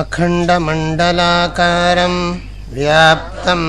अखण्डमण्डलाकारं व्याप्तम्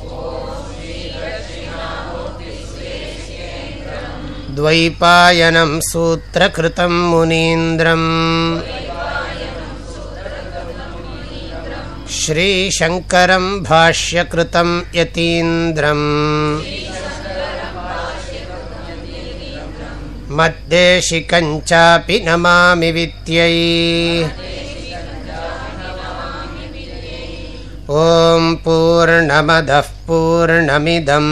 द्वैपायनं सूत्रकृतं मुनीन्द्रम्। श्रीशङ्करं भाष्यकृतं यतीन्द्रम्। मद्देशिकञ्चापि नमामि विद्यै। ॐ पूर्णमदः पूर्णमिदम्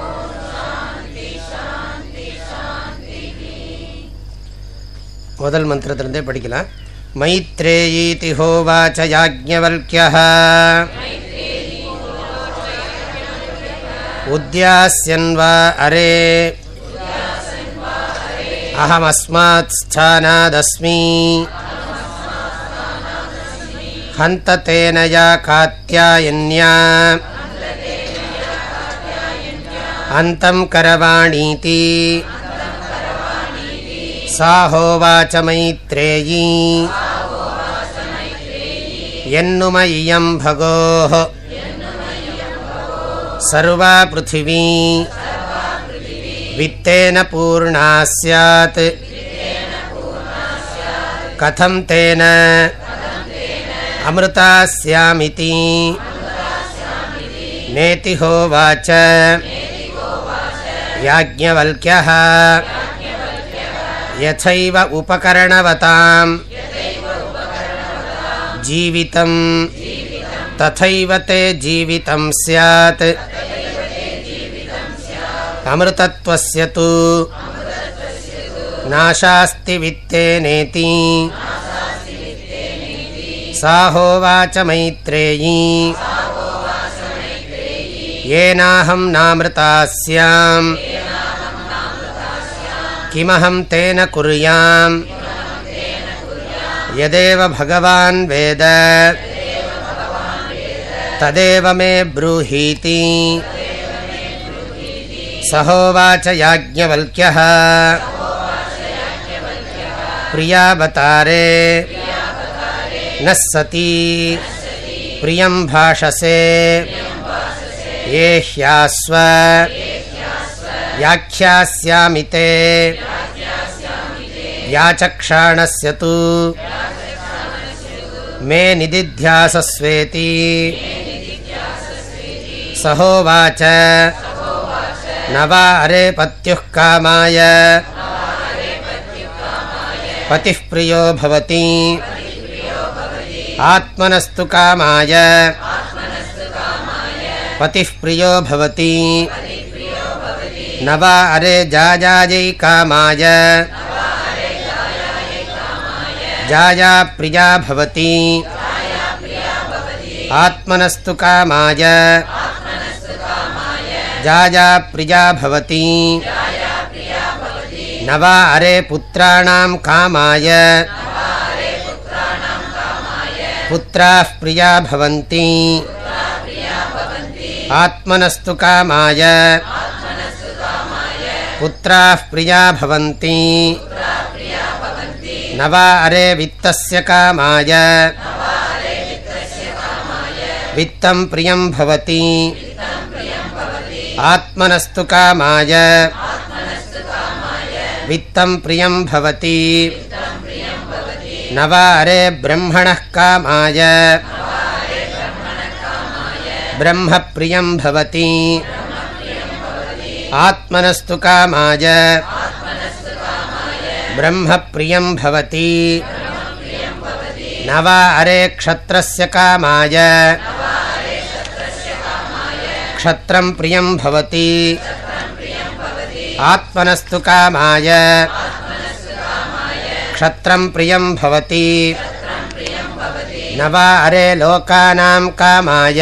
முதல் மந்திரத்திலிருந்தே படிக்கலாம் மைத்ரேயி ஹோவாச்ச யாஜ்ஞவல்ய உத்தியாசியன்வா அரே அகமஸ்மாத் ஸ்தானாதஸ்மி ஹந்த காத்தியாயன்யா அந்தம் கரவாணீதி सा होवाच मैत्रेयी यन्नुम इयं भगोः। सर्वा पृथिवी। वित्तेन पूर्णा स्यात्। कथं तेन अमृतास्यामिति नेति होवाच याज्ञवल्क्यः यथैव उपकरणवताम्। जीवितं तथैव ते जीवितं स्यात्। अमृतत्वस्य तु नाशास्ति वित्तेनेति सा होवाच मैत्रेयी। येनाहं नामृता स्याम् किमहं तेन कुर्याम्। यदेव भगवान् वेद। तदेव मे ब्रूहीति। सहोवाच याज्ञवल्क्यः। प्रियावतारे। न सती प्रियं भाषसे। ये ह्यास्व। व्याख्यास्यामि ते याचक्षाणस्य तु मे निदिध्यासस्वेति। सहोवाच। न वा अरे पत्युः कामाय। पतिः प्रियो भवति। आत्मनस्तु कामाय। पतिः प्रियो भवति। न वा अरे जाजायै कामाय। जाया प्रिया भवति। आत्मनस्तु कामाय। जाया प्रिया भवति। न अरे पुत्राणां कामाय। पुत्राः प्रिया भवन्ति। आत्मनस्तु कामाय। पुत्राः प्रिया भवन्ति। न वा अरे वित्तस्य कामाय। वित्तं भवति। आत्मनस्तु कामाय। वित्तं प्रियं भवति। न वा अरे ब्रह्मणः कामाय। ब्रह्मप्रियं भवति आत्मनस्तु कामाय। ब्रह्मप्रियं भवति। न वा अरे क्षत्रस्य कामाय। क्षत्रं प्रियं भवति। आत्मनस्तु कामाय। क्षत्रं प्रियं भवति। न वा अरे लोकानां कामाय।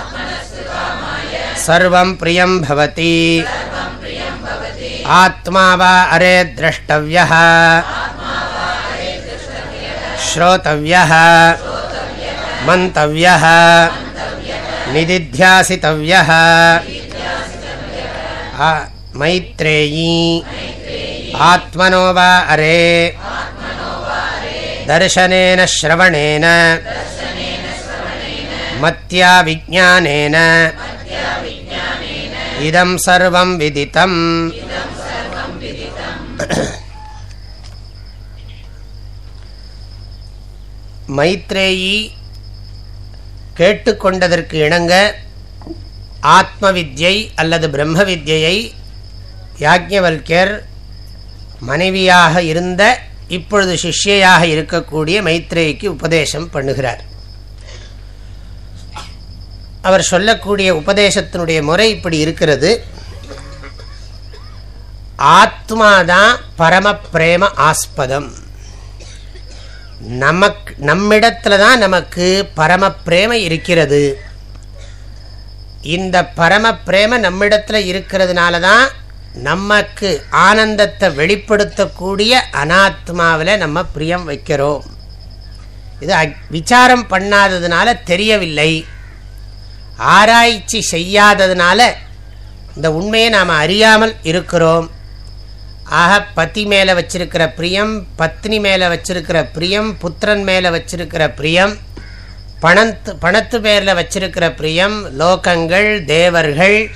सर्वं प्रियं भवति। आत्मा वा अरे द्रष्टव्यः। श्रोतव्यः। मन्तव्यः। निदिध्यासितव्यः। मैत्रेयी। आत्मनो वा अरे। दर्शनेन श्रवणेन। मत्या विज्ञानेन। இதம் சர்வம் விதித்தம் மைத்ரேயி கேட்டுக்கொண்டதற்கு இணங்க ஆத்ம வித்யை அல்லது பிரம்ம வித்யை யாக்ஞவல்யர் மனைவியாக இருந்த இப்பொழுது சிஷ்யையாக இருக்கக்கூடிய மைத்ரேயிக்கு உபதேசம் பண்ணுகிறார். அவர் சொல்லக்கூடிய உபதேசத்தினுடைய முறை இப்படி இருக்கிறது. ஆத்மாதான் பரம பிரேம ஆஸ்பதம். நமக்கு நம்மிடத்துல தான் நமக்கு பரம பிரேம இருக்கிறது. இந்த பரம பிரேம நம்மிடத்துல இருக்கிறதுனால தான் நமக்கு ஆனந்தத்தை வெளிப்படுத்தக்கூடிய அனாத்மாவில் நம்ம பிரியம் வைக்கிறோம். இது விசாரம் பண்ணாததுனால தெரியவில்லை. ஆராய்ச்சி செய்யாததுனால இந்த உண்மையை நாம் அறியாமல் இருக்கிறோம். ஆக பத்தி மேலே வச்சிருக்கிற பிரியம் பத்னி மேலே வச்சிருக்கிற பிரியம் புத்திரன் மேலே வச்சிருக்கிற பிரியம் பணத்து பணத்து பேரில் வச்சிருக்கிற பிரியம் லோகங்கள் தேவர்கள்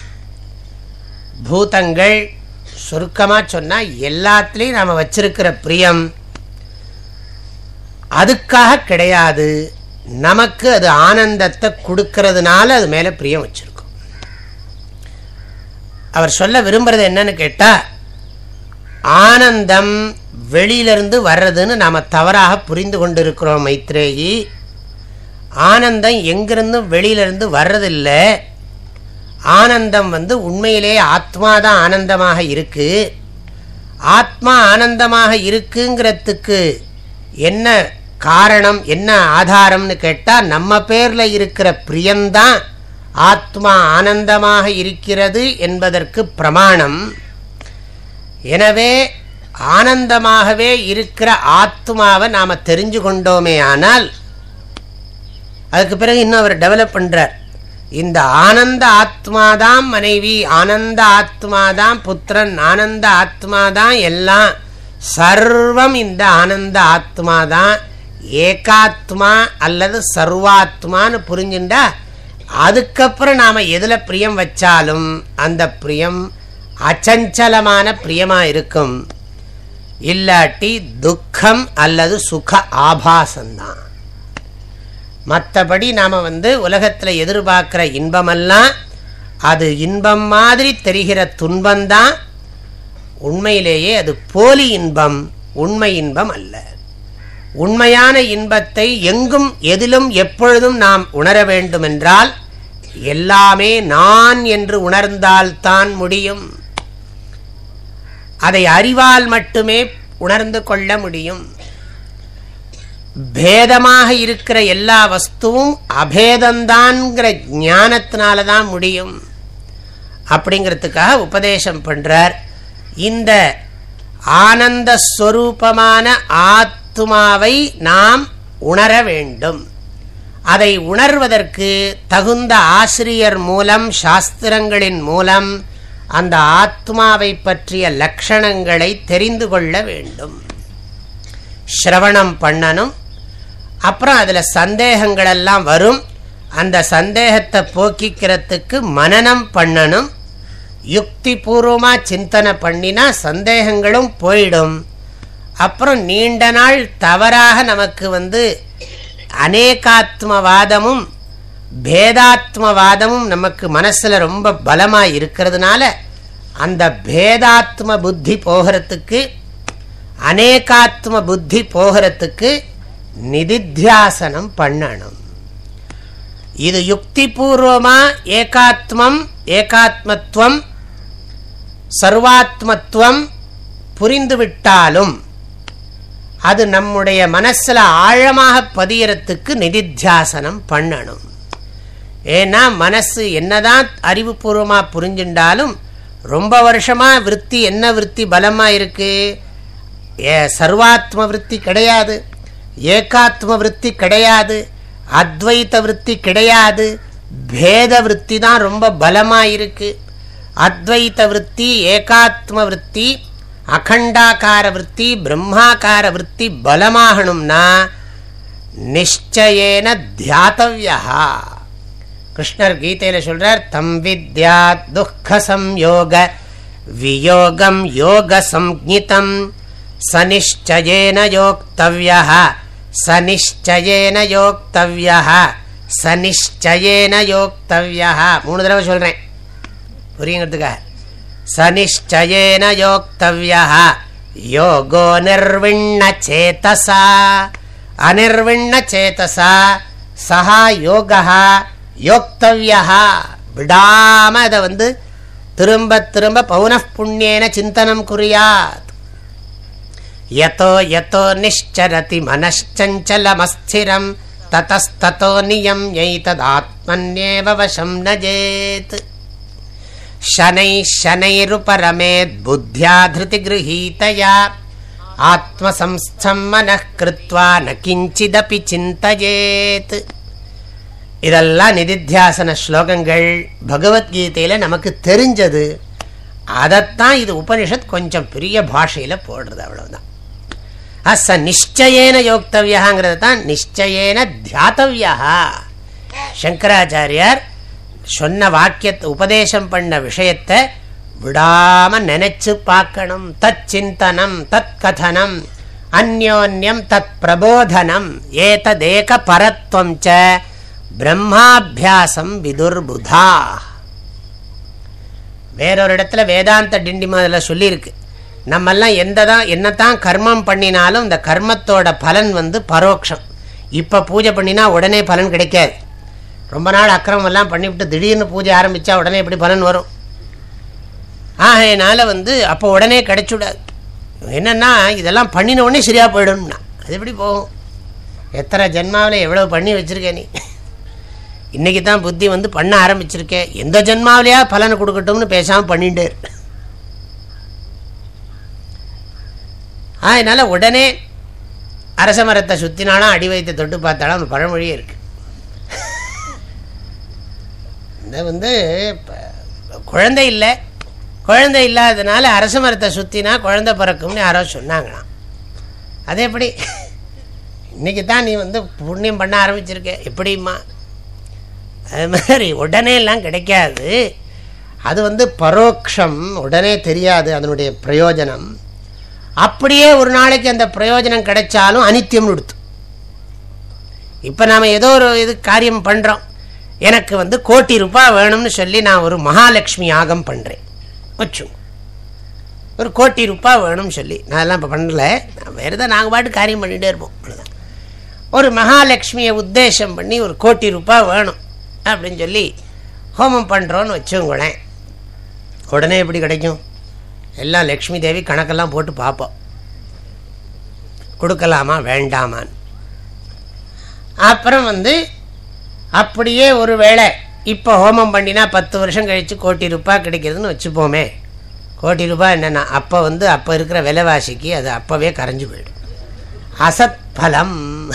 பூதங்கள் சுருக்கமாக சொன்னால் எல்லாத்துலேயும் நாம் வச்சிருக்கிற பிரியம். அதுக்காக கிடையாது. நமக்கு அது ஆனந்தத்தை கொடுக்கறதுனால அது மேலே பிரியம் வச்சுருக்கும். அவர் சொல்ல விரும்புகிறது என்னன்னு கேட்டால் ஆனந்தம் வெளியிலிருந்து வர்றதுன்னு நாம் தவறாக புரிந்து கொண்டு இருக்கிறோம் மைத்ரேயி. ஆனந்தம் எங்கிருந்தும் வெளியிலிருந்து வர்றதில்லை. ஆனந்தம் வந்து உண்மையிலே ஆத்மா தான் ஆனந்தமாக இருக்குது ஆத்மா ஆனந்தமாக இருக்குங்கிறதுக்கு என்ன காரணம் என்ன ஆதாரம்னு கேட்டால் நம்ம பேரில் இருக்கிற பிரியந்தான் ஆத்மா ஆனந்தமாக இருக்கிறது என்பதற்கு பிரமாணம். எனவே ஆனந்தமாகவே இருக்கிற ஆத்மாவை நாம் தெரிஞ்சு கொண்டோமே ஆனால் அதுக்கு பிறகு இன்னும் அவர் டெவலப் பண்ணுறார் இந்த ஆனந்த ஆத்மாதான் மனைவி ஆனந்த ஆத்மாதான் புத்திரன் ஆனந்த ஆத்மாதான் எல்லாம் சர்வம் இந்த ஆனந்த ஆத்மாதான். ஏகாத்மா அல்லது சர்வாத்மான்னு புரிஞ்சுண்டா அதுக்கப்புறம் நாம் எதில் பிரியம் வச்சாலும் அந்த பிரியம் அச்சஞ்சலமான பிரியமாக இருக்கும். இல்லாட்டி துக்கம் அல்லது சுக ஆபாசந்தான். மற்றபடி நாம் வந்து உலகத்தில் எதிர்பார்க்குற இன்பமெல்லாம் அது இன்பம் மாதிரி தெரிகிற துன்பம்தான் உண்மையிலேயே அது போலி இன்பம் உண்மை இன்பம் அல்ல. உண்மையான இன்பத்தை எங்கும் எதிலும் எப்பொழுதும் நாம் உணர வேண்டுமென்றால் எல்லாமே நான் என்று உணர்ந்தால்தான் முடியும். அதை அறிவால் மட்டுமே உணர்ந்து கொள்ள முடியும். பேதமாக இருக்கிற எல்லா வஸ்துவும் அபேதந்தான்கிற ஞானத்தினால தான் முடியும். அப்படிங்கிறதுக்காக உபதேசம் பண்றார். இந்த ஆனந்த ஸ்வரூபமான ஆத்மாவை நாம் உணர வேண்டும். அதை உணர்வதற்கு தகுந்த ஆசிரியர் மூலம் சாஸ்திரங்களின் மூலம் அந்த ஆத்மாவை பற்றிய லட்சணங்களை தெரிந்து கொள்ள வேண்டும். ஸ்ரவணம் பண்ணணும். அப்புறம் அதில் சந்தேகங்களெல்லாம் வரும். அந்த சந்தேகத்தை போக்கிக்கிறதுக்கு மனநம் பண்ணணும். யுக்தி பூர்வமாக சிந்தனை பண்ணினா சந்தேகங்களும் போயிடும். அப்புறம் நீண்ட நாள் தவறாக நமக்கு வந்து அநேகாத்மவாதமும் பேதாத்மவாதமும் நமக்கு மனசில் ரொம்ப பலமாக இருக்கிறதுனால அந்த பேதாத்ம புத்தி போகிறதுக்கு அநேகாத்ம புத்தி போகிறதுக்கு நிதித்தியாசனம் பண்ணணும். இது யுக்திபூர்வமாக ஏகாத்மம் ஏகாத்மத்துவம் சர்வாத்மத்துவம் புரிந்துவிட்டாலும் அது நம்முடைய மனசில் ஆழமாக பதியறத்துக்கு நிதித்தியாசனம் பண்ணணும். ஏன்னா மனசு என்னதான் அறிவுபூர்வமாக புரிஞ்சுட்டாலும் ரொம்ப வருஷமாக விற்பி என்ன விற்பி பலமாக இருக்குது ஏ சர்வாத்ம விற்பி கிடையாது. ஏகாத்ம விற்பி கிடையாது. அத்வைத்த விற்பி கிடையாது. பேத விற்பி தான் ரொம்ப பலமாக இருக்குது அத்வைத்த விற்பி ஏகாத்ம விற்பி அகண்டாக்கார விற்பி பிரம்மாக்கார விற்பி பலமாகணும்னா நிச்சயேன தியாத்தவியா. கிருஷ்ணர் கீதையில சொல்றார் தம் வித்யா துக்க சம்யோக வியோகம் யோக சம்ஹிதம் சனிச்சயேன யோக்தவ்யா. சனிச்சயேன யோக்தவ்யா. சனிச்சயேன யோக்தவ்யா. மூணு தடவை சொல்றேன். புரியுங்கிறதுக்காக. சனிஷ்சயேன யோக்தவ்யா யோகோ நிர்விண்ண சேதசா அனிர்விண்ண சேதசா சஹா யோகா யோக்தவ்யா விடாம அதை வந்து திரும்ப திரும்ப பௌனః புண்ணியேன சிந்தனம் குறியாத் யதோ யதோ நிஷ்சரதி மனச்சஞ்சலமஸ்திரம் ததஸ்ததோ நியம் எய்ததாத்மன்யேவ வசம் நஜேத் शनै शनैरुपरमेद् बुद्ध्या धृतिगृहीतया ஆத்மசம்ஸ்தம் மனः கிருத்வா ந கிஞ்சிதப்பி சிந்தயேத் இதெல்லாம் நிதித்தியாசன ஸ்லோகங்கள் பகவத்கீதையில் நமக்கு தெரிஞ்சது அதைத்தான் இது உபனிஷத் கொஞ்சம் பெரிய பாஷையில் போடுறது அவ்வளவுதான் அச நிச்சயேன யோக்தவியாங்கிறது தான் நிச்சயேன தியாத்தவியா சங்கராச்சாரியார் சொன்ன வாக்கியத்தை உபதேசம் பண்ண விஷயத்தை விடாம நினைச்சு பார்க்கணும். தத் சிந்தனம் தத் கதனம் அந்யோன்யம் தத் பிரபோதனம் ஏததேக பரத்வம் ச பிரம்மாபியாசம் விதுர்புதா. வேறொரு இடத்துல வேதாந்த டிண்டிமா அதில் சொல்லியிருக்கு. நம்மெல்லாம் எந்த தான் என்னத்தான் கர்மம் பண்ணினாலும் இந்த கர்மத்தோட பலன் வந்து பரோட்சம் இப்போ பூஜை பண்ணினா உடனே பலன் கிடைக்காது. ரொம்ப நாள் அக்கிரமம் எல்லாம் பண்ணிவிட்டு திடீர்னு பூஜை ஆரம்பித்தா உடனே எப்படி பலன் வரும். ஆகையினால் வந்து அப்போ உடனே கிடைச்சுடாது. என்னென்னா இதெல்லாம் பண்ணின உடனே சரியாக போயிடும்னா. அது எப்படி போகும்? எத்தனை ஜென்மாவில் எவ்வளோ பண்ணி வச்சுருக்கேன் நீ? இன்றைக்கி தான் புத்தி வந்து பண்ண ஆரம்பிச்சிருக்கேன் எந்த ஜென்மாவிலையா பலனை கொடுக்கட்டும்னு பேசாமல் பண்ணிட்டு அதனால் உடனே அரச மரத்தை சுற்றினாலும் அடி வைத்து தொட்டு பார்த்தாலும் ஒரு பழமொழியே இருக்குது அது வந்து குழந்தை இல்லை. குழந்தை இல்லாததுனால அரச மரத்தை சுற்றினா குழந்தை பிறக்கும்னு யாரோ சொன்னாங்களாம். அது எப்படி? இன்றைக்கி தான் நீ வந்து புண்ணியம் பண்ண ஆரம்பிச்சிருக்க. எப்படிம்மா? அது மாதிரி உடனே எல்லாம் கிடைக்காது. அது வந்து பரோக்ஷம் உடனே தெரியாது அதனுடைய பிரயோஜனம். அப்படியே ஒரு நாளைக்கு அந்த பிரயோஜனம் கிடைச்சாலும் அனித்தியம்னு கொடுத்து இப்போ நாம் ஏதோ ஒரு இது காரியம் பண்ணுறோம் எனக்கு வந்து கோட்டி ரூபாய் வேணும்னு சொல்லி நான் ஒரு மகாலட்சுமி யாகம் பண்ணுறேன் வச்சும் ஒரு கோட்டி ரூபாய் வேணும்னு சொல்லி. நான் அதெல்லாம் இப்போ பண்ணல. நான் வேறு தான் நாங்கள் பாட்டு காரியம் பண்ணிகிட்டே இருப்போம். அவ்வளோதான் ஒரு மகாலட்சுமியை உத்தேசம் பண்ணி ஒரு கோட்டி ரூபாய் வேணும் அப்படின்னு சொல்லி ஹோமம் பண்ணுறோன்னு வச்சுங்களேன் உடனே எப்படி கிடைக்கும்? எல்லாம் லக்ஷ்மி தேவி கணக்கெல்லாம் போட்டு பார்ப்போம். கொடுக்கலாமா? வேண்டாமான்னு. அப்புறம் வந்து அப்படியே ஒரு வேளை இப்போ ஹோமம் பண்ணினா பத்து வருஷம் கழித்து கோட்டி ரூபாய் கிடைக்கிறதுன்னு வச்சுப்போமே. கோட்டி ரூபாய் என்னென்னா அப்போ வந்து அப்போ இருக்கிற விலைவாசிக்கு அது அப்போவே கரைஞ்சு போயிடும். அசத் பலம்.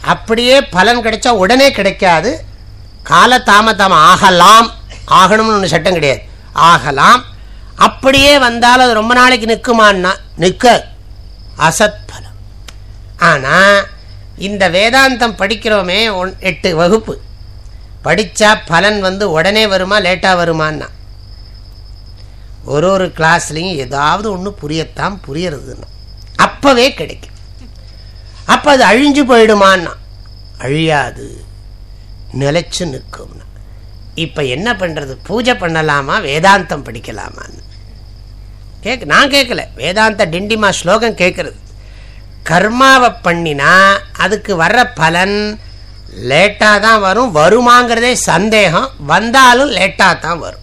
அப்படியே பலன் கிடைச்சா உடனே கிடைக்காது. கால தாமதம் ஆகலாம். ஆகணும்னு ஒன்று சட்டம் கிடையாது. ஆகலாம். அப்படியே வந்தாலும் அது ரொம்ப நாளைக்கு நிற்குமான்னா நிற்க அசத் பலம். ஆனால் இந்த வேதாந்தம் படிக்கிறோமே ஒன் எட்டு வகுப்பு. படித்தா பலன் வந்து உடனே வருமா லேட்டாக வருமானா ஒரு ஒரு கிளாஸ்லேயும் ஏதாவது ஒன்று புரியத்தான் புரியறதுன்னு. அப்போவே கிடைக்கும். அப்போ அது அழிஞ்சு போயிடுமான்னா? அழியாது. நிலைச்சு நிற்கும்னா. இப்போ என்ன பண்ணுறது பூஜை பண்ணலாமா? வேதாந்தம் படிக்கலாமான்னு? கேட்க நான் கேட்கல வேதாந்த டிண்டிமா ஸ்லோகம் கேட்குறது கர்மாவை பண்ணினா அதுக்கு வர்ற பலன் லேட்டாக தான் வரும். வருமாங்கிறதே சந்தேகம். வந்தாலும் லேட்டாக தான் வரும்.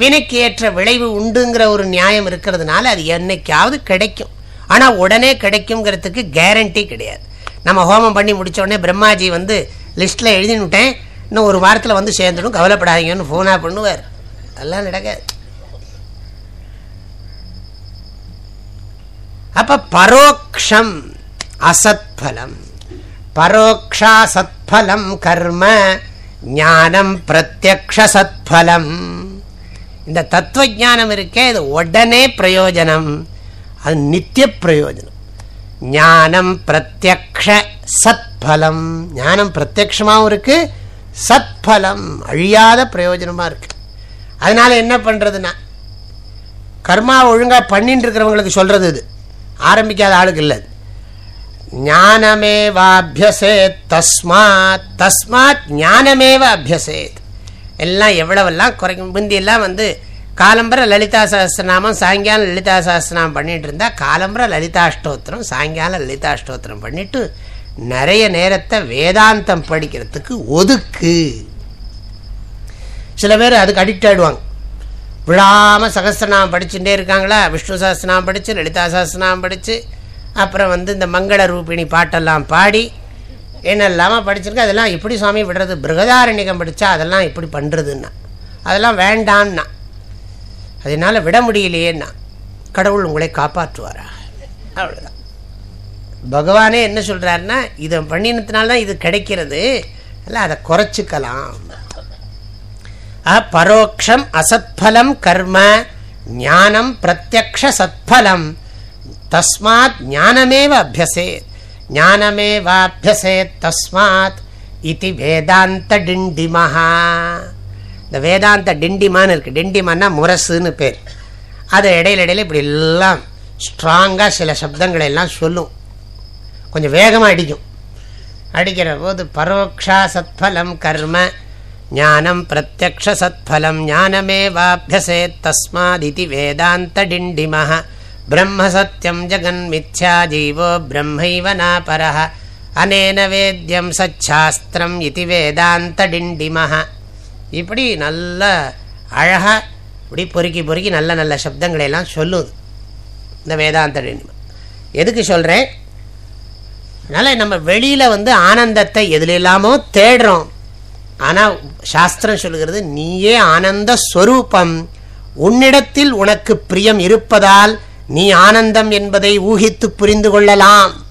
வினைக்கு ஏற்ற விளைவு உண்டுங்கிற ஒரு நியாயம் இருக்கிறதுனால அது என்னைக்காவது கிடைக்கும். ஆனால் உடனே கிடைக்குங்கிறதுக்கு கேரண்டி கிடையாது. நம்ம ஹோமம் பண்ணி முடிச்ச உடனே பிரம்மாஜி வந்து லிஸ்ட்டில் எழுதினுட்டேன். இன்னும் ஒரு வாரத்தில் வந்து சேர்ந்துடும். கவலைப்படாதீங்கன்னு ஃபோனாக பண்ணுவார். அதெல்லாம் நடக்காது. அப்ப பரோக்ஷம் அசத்பலம் பரோக்ஷா சத்பலம் கர்ம ஞானம் பிரத்யக்ஷ சத்பலம் இந்த தத்துவ ஞானம் இருக்கே இது உடனே பிரயோஜனம். அது நித்திய பிரயோஜனம். ஞானம் பிரத்யக்ஷ சத்பலம் ஞானம் பிரத்யக்ஷமாகவும் இருக்கு சத்பலம் அழியாத பிரயோஜனமாக இருக்கு. அதனால என்ன பண்ணுறதுன்னா கர்மா ஒழுங்காக பண்ணிட்டு இருக்கிறவங்களுக்கு சொல்கிறது இது. ஆரம்பிக்காத ஆளுக்கு இல்லை ஞானமேவ அபியசேத் தஸ்மாத் தஸ்மாத் ஞானமேவ அபியசேத் எல்லாம் எவ்வளவெல்லாம் குறைக்கும்? முந்தியெல்லாம் வந்து காலம்பர லலிதா சஹஸ்ரநாமம் சாயங்காலம் லலிதா சஹஸ்ரநாமம் பண்ணிட்டு இருந்தால் காலம்பர லலிதாஷ்டோத்திரம் சாயங்காலம் லலிதாஷ்டோத்திரம் பண்ணிட்டு நிறைய நேரத்தை வேதாந்தம் படிக்கிறதுக்கு ஒதுக்கு. சில பேர் அதுக்கு அடிக்ட் ஆயிடுவாங்க. விழாமல் சகசிரநாமம் படிச்சுட்டே இருக்காங்களா? விஷ்ணு சஹஸ்ரநாமம் படித்து லலிதா சஹஸ்ரநாமம் படித்து அப்புறம் வந்து இந்த மங்கள ரூபிணி பாட்டெல்லாம் பாடி என்னெல்லாமா படிச்சிருக்கு? அதெல்லாம் எப்படி சுவாமி விடுறது? பிருகதாரண்யகம் படித்தா அதெல்லாம் எப்படி பண்ணுறதுன்னா அதெல்லாம் வேண்டான்னா. அதனால் விட முடியலையேன்னா. கடவுள் உங்களை காப்பாற்றுவாரா? அவ்வளோதான் பகவானே என்ன சொல்கிறாருன்னா இதை பண்ணினதுனால தான் இது கிடைக்கிறது. இல்லை அதை குறைச்சிக்கலாம். பரோக்ஷம் அசத்பலம் கர்ம ஞானம் பிரத்யக்ஷ சத்பலம் தஸ்மாத் ஞானமேவ அபியசேத். ஞானமேவாபியசேத் தஸ்மாத் இது வேதாந்த டிண்டிமஹா. இந்த வேதாந்த டிண்டிமான்னு இருக்குது டிண்டிமான்னா முரசுன்னு பேர். அது இடையில இடையில இப்படி எல்லாம் ஸ்ட்ராங்காக சில சப்தங்களை எல்லாம் சொல்லும். கொஞ்சம் வேகமாக அடிக்கும். அடிக்கிற போது பரோக்ஷா சத்பலம் கர்ம ஞானம் பிரத்யக்ஷ சத்பலம் ஞானமேவாபியசேத் தஸ்மாதி வேதாந்த பிரம்ம சத்யம் ஜெகன் மித்யா ஜீவோ பிரம்மைவ நாபரஹ. அனேன வேத்யம் சச்சாஸ்திரம் இது வேதாந்தடிண்டிம இப்படி நல்ல அழகாக இப்படி பொறுக்கி பொறுக்கி நல்ல நல்ல சப்தங்களை எல்லாம் சொல்லுது. இந்த வேதாந்த டிண்டிமம் எதுக்கு சொல்கிறேன் அதனால் நம்ம வெளியில் வந்து ஆனந்தத்தை எதுல இல்லாமல் தேடுறோம். ஆனால் சாஸ்திரம் சொல்லுகிறது நீயே ஆனந்த ஸ்வரூபம். உன்னிடத்தில் உனக்கு பிரியம் இருப்பதால் நீ ஆனந்தம் என்பதை ஊகித்து புரிந்து கொள்ளலாம்.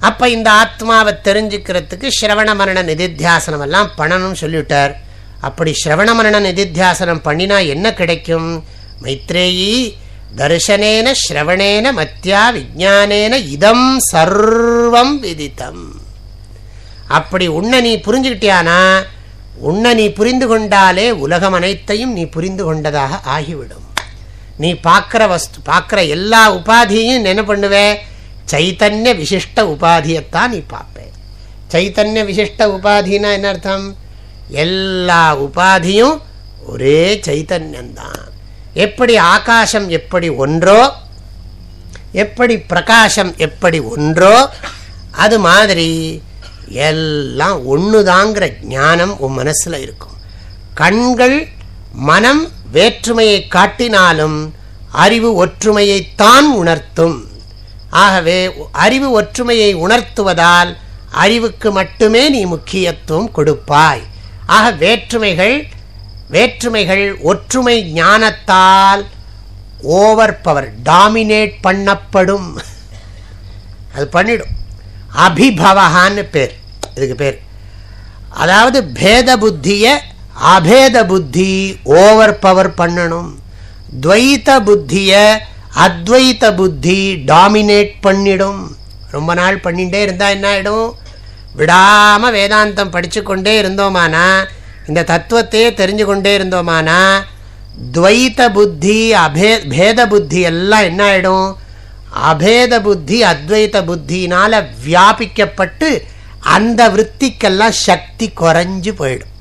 அப்ப இந்த ஆத்மாவை தெரிஞ்சுக்கிறதுக்கு ஸ்ரவண மரண நிதித்தியாசனம் எல்லாம் பண்ணணும்னு சொல்லிவிட்டார். அப்படி ஸ்ரவண மரண நிதித்தியாசனம் பண்ணினா என்ன கிடைக்கும்? மைத்ரேயி தர்சனேன ஸ்ரவணேன மத்தியா விஜானேன இதம் சர்வம் விதித்தம். அப்படி உன்னை நீ புரிஞ்சுக்கிட்டியானா உன்னை நீ புரிந்து கொண்டாலே உலகம் அனைத்தையும் நீ புரிந்து கொண்டதாக ஆகிவிடும். நீ பார்க்குற வஸ்து பார்க்குற எல்லா உபாதியும் என்ன பண்ணுவே? சைத்தன்ய விசிஷ்ட உபாதியைத்தான் நீ பார்ப்பேன் சைத்தன்ய விசிஷ்ட உபாதினா என்ன அர்த்தம்? எல்லா உபாதியும் ஒரே சைத்தன்யந்தான் எப்படி ஆகாசம் எப்படி ஒன்றோ எப்படி பிரகாசம் எப்படி ஒன்றோ அது மாதிரி எல்லாம் ஒண்ணுதாங்கிற ஞானம் உன் மனசுல இருக்கும். கண்கள் மனம் வேற்றுமையை காட்டினாலும் அறிவு ஒற்றுமையைத்தான் உணர்த்தும். ஆகவே அறிவு ஒற்றுமையை உணர்த்துவதால் அறிவுக்கு மட்டுமே நீ முக்கியத்துவம் கொடுப்பாய். ஆக வேற்றுமைகள் வேற்றுமைகள் ஒற்றுமை ஞானத்தால் ஓவர் பவர் டாமினேட் பண்ணப்படும். அது பண்ணிடும். அபிபவகான்னு பேர். இதுக்கு பேர். அதாவது பேத புத்தியை அபேத புத்தி ஓவர் பவர் பண்ணணும். துவைத்த புத்தியை அத்வைத்த புத்தி டாமினேட் பண்ணிடும். ரொம்ப நாள் பண்ணிகிட்டே இருந்தால் என்ன ஆகிடும் விடாமல் வேதாந்தம் படித்து கொண்டே இருந்தோமானா இந்த தத்துவத்தையே தெரிஞ்சு கொண்டே இருந்தோமானா துவைத்த புத்தி அபே பேத புத்தி எல்லாம் என்ன ஆகிடும் அபேத புத்தி அத்வைத புத்தினால வியாபிக்கப்பட்டு அந்த விற்பிக்கெல்லாம் சக்தி குறைஞ்சு போயிடும்.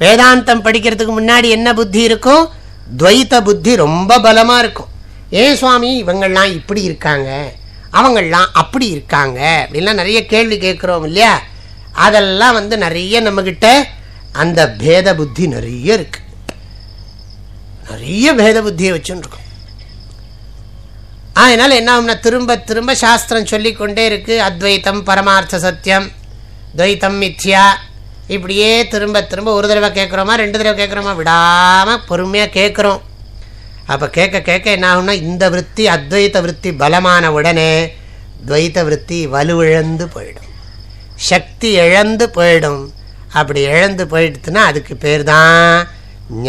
வேதாந்தம் படிக்கிறதுக்கு முன்னாடி என்ன புத்தி இருக்கும் துவைத்த புத்தி ரொம்ப பலமாக இருக்கும். ஏன் சுவாமி இவங்கள்லாம் இப்படி இருக்காங்க? அவங்கள்லாம் அப்படி இருக்காங்க? அப்படின்லாம் நிறைய கேள்வி கேட்குறோம் இல்லையா? அதெல்லாம் வந்து நிறைய நம்மக்கிட்ட அந்த பேத புத்தி நிறைய இருக்கு. நிறைய பேத புத்தியை வச்சுருக்கோம் அதனால் என்ன ஆகும்னா திரும்ப திரும்ப சாஸ்திரம் சொல்லிக்கொண்டே இருக்குது அத்வைத்தம் பரமார்த்த சத்தியம். துவைத்தம் மித்யா. இப்படியே திரும்ப திரும்ப ஒரு தடவை கேட்குறோமா ரெண்டு தடவை கேட்குறோமா விடாமல் பொறுமையாக கேட்குறோம். அப்போ கேட்க கேட்க என்ன ஆகும்னா இந்த விற்பி அத்வைத்த விற்பி பலமான உடனே துவைத்த விற்பி வலுவிழந்து போயிடும். சக்தி இழந்து போயிடும். அப்படி இழந்து போயிடுச்சுன்னா அதுக்கு பேர் தான்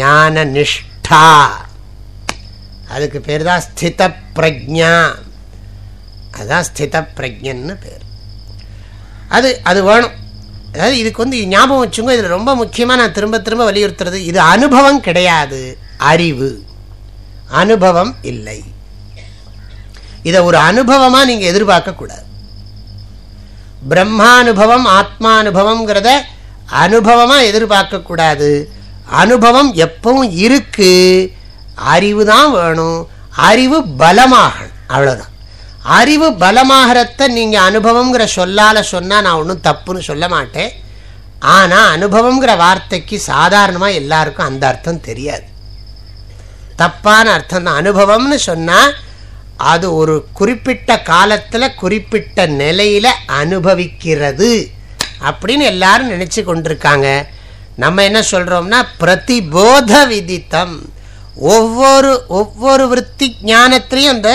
ஞான நிஷ்டா அதுக்கு பேர் தான் ஸ்தித பிரஜா அதுதான் ஸ்தித பிரஜன்னு பேர். அது அது வேணும். அதாவது இதுக்கு வந்து ஞாபகம் வச்சுங்க இதில் ரொம்ப முக்கியமாக நான் திரும்ப திரும்ப வலியுறுத்துறது இது அனுபவம் கிடையாது அறிவு. அனுபவம் இல்லை. இதை ஒரு அனுபவமாக நீங்கள் எதிர்பார்க்கக்கூடாது பிரம்மானுபவம் ஆத்மானுபவம்ங்கிறத அனுபவமாக எதிர்பார்க்கக்கூடாது அனுபவம் எப்பவும் இருக்கு. அறிவு தான் வேணும். அறிவு பலமாகணும் அவ்வளோதான் அறிவு பலமாகறத நீங்கள் அனுபவங்கிற சொல்லால் சொன்னால் நான் ஒன்றும் தப்புன்னு சொல்ல மாட்டேன். ஆனால் அனுபவங்கிற வார்த்தைக்கு சாதாரணமாக எல்லாருக்கும் அந்த அர்த்தம் தெரியாது. தப்பான அர்த்தம் தான். அனுபவம்னு சொன்னால் அது ஒரு குறிப்பிட்ட காலத்தில் குறிப்பிட்ட நிலையில் அனுபவிக்கிறது அப்படின்னு எல்லாரும் நினச்சி கொண்டிருக்காங்க. நம்ம என்ன சொல்கிறோம்னா பிரதிபோத விதித்தம். ஒவ்வொரு ஒவ்வொரு விற்பி ஞானத்திலையும் அந்த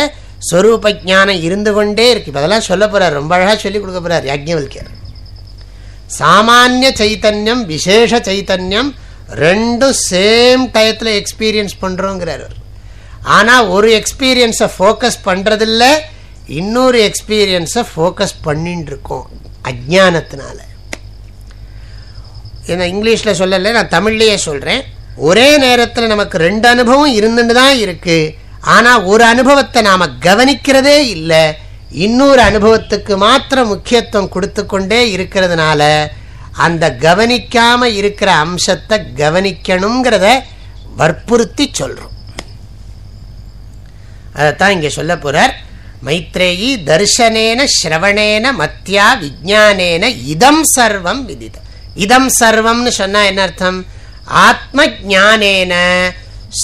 ஸ்வரூப ஞானம் இருந்து கொண்டே இருக்கு. இப்போ அதெல்லாம் சொல்ல போகிறார் ரொம்ப அழகாக சொல்லிக் கொடுக்க போகிறார் யாஜ்ஞவல்யர் சாமானிய சைத்தன்யம் விசேஷ சைத்தன்யம் ரெண்டும் சேம் டயத்தில் எக்ஸ்பீரியன்ஸ் பண்ணுறோங்கிறார் அவர். ஆனால் ஒரு எக்ஸ்பீரியன்ஸை ஃபோக்கஸ் பண்ணுறதில்ல இன்னொரு எக்ஸ்பீரியன்ஸை ஃபோக்கஸ் பண்ணின்னு இருக்கோம் அஜானத்தினால ஏன்னா இங்கிலீஷில் சொல்லலை நான் தமிழ்லேயே சொல்கிறேன் ஒரே நேரத்தில் நமக்கு ரெண்டு அனுபவம் இருந்துட்டு தான் இருக்குது ஆனால் ஒரு அனுபவத்தை நாம் கவனிக்கிறதே இல்லை. இன்னொரு அனுபவத்துக்கு மாத்திரம் முக்கியத்துவம் கொடுத்து கொண்டே இருக்கிறதுனால அந்த கவனிக்காம இருக்கிற அம்சத்தை கவனிக்கணுங்கிறத வற்புறுத்தி சொல்கிறோம் அதைத்தான் இங்கே சொல்ல போகிறார் மைத்ரேயி தர்ஷனேன ஸ்ரவணேன மத்தியா விஜானேன இதம் சர்வம் விதிதம். இதம் சர்வம்னு சொன்னால் என்ன அர்த்தம்? ஆத்ம ஜானேன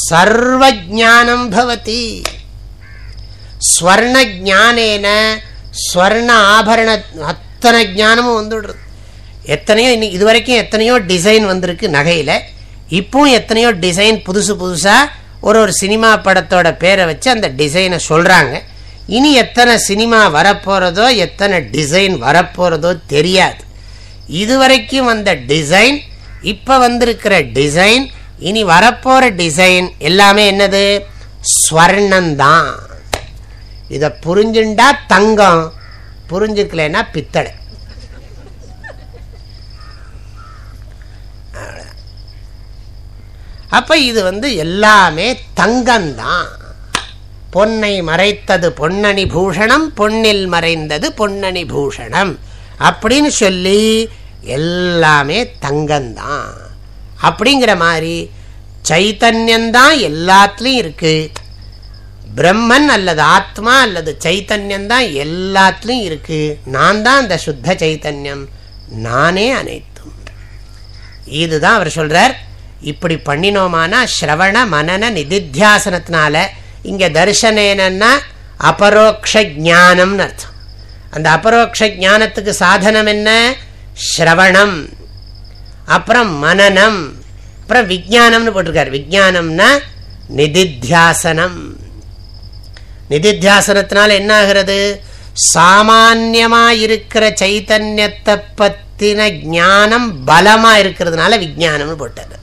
சர்வ ஜானம் பவதி. ஸ்வர்ண ஜானேன ஸ்வர்ண ஆபரண அத்தனை ஜானமும் வந்துடுறது. எத்தனையோ இன்னைக்கு இது வரைக்கும் எத்தனையோ டிசைன் வந்திருக்கு நகையில். இப்பவும் எத்தனையோ டிசைன் புதுசு புதுசாக ஒரு ஒரு சினிமா படத்தோட பேரை வச்சு அந்த டிசைனை சொல்கிறாங்க இனி எத்தனை சினிமா வரப்போகிறதோ எத்தனை டிசைன் வரப்போகிறதோ தெரியாது. இதுவரைக்கும் வந்த டிசைன் இப்போ வந்திருக்கிற டிசைன் இனி வரப்போகிற டிசைன் எல்லாமே என்னது? ஸ்வர்ணந்தான். இதை புரிஞ்சுண்டா தங்கம் புரிஞ்சுக்கலன்னா பித்தளை. அப்போ இது வந்து எல்லாமே தங்கம்தான் பொன்னை மறைத்தது பொன்னணி பூஷணம் பொன்னில் மறைந்தது பொன்னணி பூஷணம் அப்படின்னு சொல்லி எல்லாமே தங்கம்தான். அப்படிங்கிற மாதிரி சைத்தன்யந்தான் எல்லாத்துலேயும் இருக்கு. பிரம்மன் அல்லது ஆத்மா அல்லது சைத்தன்யந்தான் எல்லாத்துலேயும் இருக்கு. நான் தான் அந்த சுத்த சைத்தன்யம். நானே அனைத்தும். இதுதான் அவர் சொல்கிறார் இப்படி பண்ணினோமானா ஸ்ரவண மனன நிதித்தியாசனத்தினால இங்கே தர்சனேனன்னா அபரோக்ஷானம்னு அர்த்தம். அந்த அபரோக்ஷானத்துக்கு சாதனம் என்ன? ஸ்ரவணம் அப்புறம் மனநம் அப்புறம் விஜானம்னு போட்டிருக்காரு. விஜானம்னா நிதித்தியாசனம். நிதித்தியாசனத்தினால என்ன ஆகிறது சாமான்யமாக இருக்கிற சைத்தன்யத்தை பற்றின ஞானம் பலமாக இருக்கிறதுனால விஜானம்னு போட்டார்.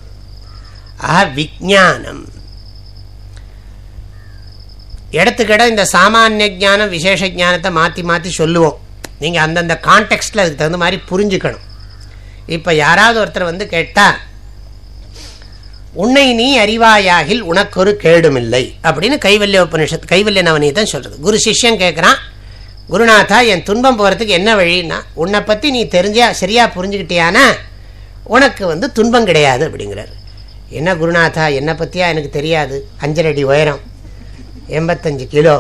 ஆஹா விஜானம் இடத்துக்கிட இந்த சாமானிய ஜானம் விசேஷ ஜானத்தை மாற்றி மாற்றி சொல்லுவோம். நீங்கள் அந்தந்த கான்டெக்ஸ்டில் அதுக்கு தகுந்த மாதிரி புரிஞ்சுக்கணும். இப்போ யாராவது ஒருத்தர் வந்து கேட்டால் உன்னை நீ அறிவாயாகில் உனக்கு ஒரு கேடுமில்லை அப்படின்னு கைவல்ய உபனிஷத் கைவல்ய நவனி தான் சொல்கிறது குரு சிஷ்யன் கேட்குறான் குருநாதா என் துன்பம் போகிறதுக்கு என்ன வழின்னா உன்னை பற்றி நீ தெரிஞ்சா சரியாக புரிஞ்சுக்கிட்டியானா? உனக்கு வந்து துன்பம் கிடையாது அப்படிங்கிறார். என்ன குருநாதா என்னை பற்றியா எனக்கு தெரியாது? அஞ்சரை அடி உயரம் எண்பத்தஞ்சு கிலோ.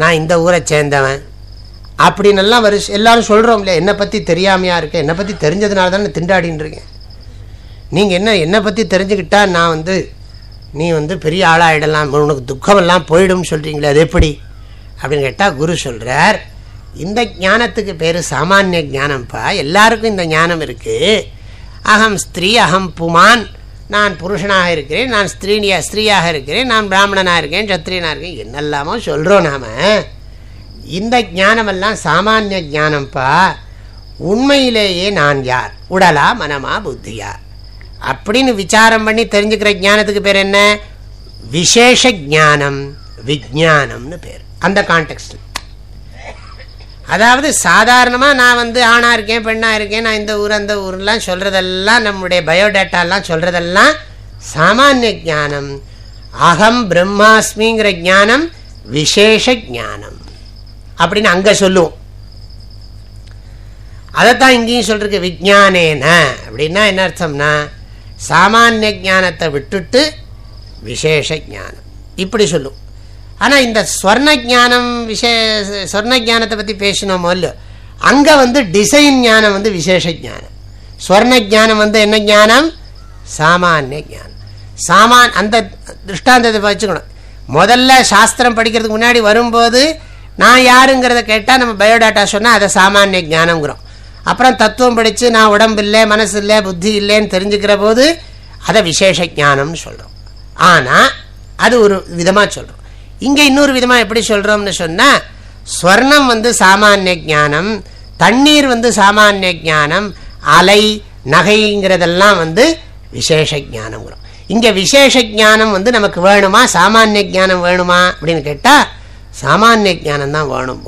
நான் இந்த ஊரை சேர்ந்தவன். அப்படின்னெல்லாம் வரு எல்லாரும் சொல்கிறோம் இல்லையா என்னை பற்றி தெரியாமையாக இருக்கேன் என்னை பற்றி தெரிஞ்சதுனால தானே திண்டாடின்னு இருக்கேன். நீங்கள் என்ன என்னை பற்றி தெரிஞ்சுக்கிட்டா நான் வந்து நீ வந்து பெரிய ஆளாகிடலாம் உனக்கு துக்கமெல்லாம் போயிடும்னு சொல்கிறீங்களே அது எப்படி? அப்படின்னு கேட்டால் குரு சொல்கிறார் இந்த ஞானத்துக்கு பேர் சாமானிய ஞானம்ப்பா எல்லாருக்கும் இந்த ஞானம் இருக்குது அகம் ஸ்திரீ அகம் புமான். நான் புருஷனாக இருக்கிறேன் நான் ஸ்திரீனியா ஸ்திரீயாக இருக்கிறேன் நான் பிராமணனாக இருக்கேன் சத்திரியனாக இருக்கேன். என்னெல்லாமோ சொல்கிறோம் நாம். இந்த ஞானமெல்லாம் சாமானிய ஞானம்ப்பா உண்மையிலேயே நான் யார்? உடலா மனமா புத்தியா? அப்படின்னு விசாரம் பண்ணி தெரிஞ்சுக்கிற ஞானத்துக்கு பேர் என்ன? விசேஷ ஞானம் விஜானம்னு பேர். அந்த கான்டெக்ட் அதாவது சாதாரணமாக நான் வந்து ஆணாக இருக்கேன் பெண்ணாக இருக்கேன் நான் இந்த ஊர் அந்த ஊர்லாம் சொல்கிறதெல்லாம் நம்முடைய பயோடேட்டாலாம் சொல்கிறதெல்லாம் சாமானிய ஞானம். அகம் பிரம்மாஸ்மிங்கிற ஞானம் விசேஷ ஞானம். அப்படின்னு அங்கே சொல்லுவோம் அதைத்தான் இங்கேயும் சொல்றதுக்கு விஜானேன அப்படின்னா என்ன அர்த்தம்னா சாமானிய ஞானத்தை விட்டுட்டு விசேஷ ஞானம். இப்படி சொல்லும். ஆனால் இந்த ஸ்வர்ண ஜானம் விஷே ஸ்வர்ண ஜானத்தை பற்றி பேசினோமோ இல்லையோ அங்கே வந்து டிசைன் ஞானம் வந்து விசேஷ ஜானம் ஸ்வர்ண ஜானம் வந்து என்ன ஞானம்? சாமானிய ஞானம். சாமான் அந்த திருஷ்டாந்தத்தை வச்சுக்கணும். முதல்ல சாஸ்திரம் படிக்கிறதுக்கு முன்னாடி வரும்போது நான் யாருங்கிறத கேட்டால் நம்ம பயோடாட்டா சொன்னால் அதை சாமானிய ஜானங்கிறோம் அப்புறம் தத்துவம் படித்து நான் உடம்பு இல்லை மனசு இல்லை புத்தி இல்லைன்னு தெரிஞ்சுக்கிற போது அதை விசேஷ ஞானம்னு சொல்கிறோம் ஆனால் அது ஒரு விதமாக சொல்கிறோம் இங்கே இன்னொரு விதமாக எப்படி சொல்கிறோம்னு சொன்னால் ஸ்வர்ணம் வந்து சாமானிய ஜானம் தண்ணீர் வந்து சாமானிய ஜானம் அலை நகைங்கிறதெல்லாம் வந்து விசேஷ ஜானங்கிறோம் இங்கே விசேஷ ஞானம் வந்து நமக்கு வேணுமா சாமானிய ஞானம் வேணுமா அப்படின்னு கேட்டால் சாமானிய ஞானம் தான் வேணும்.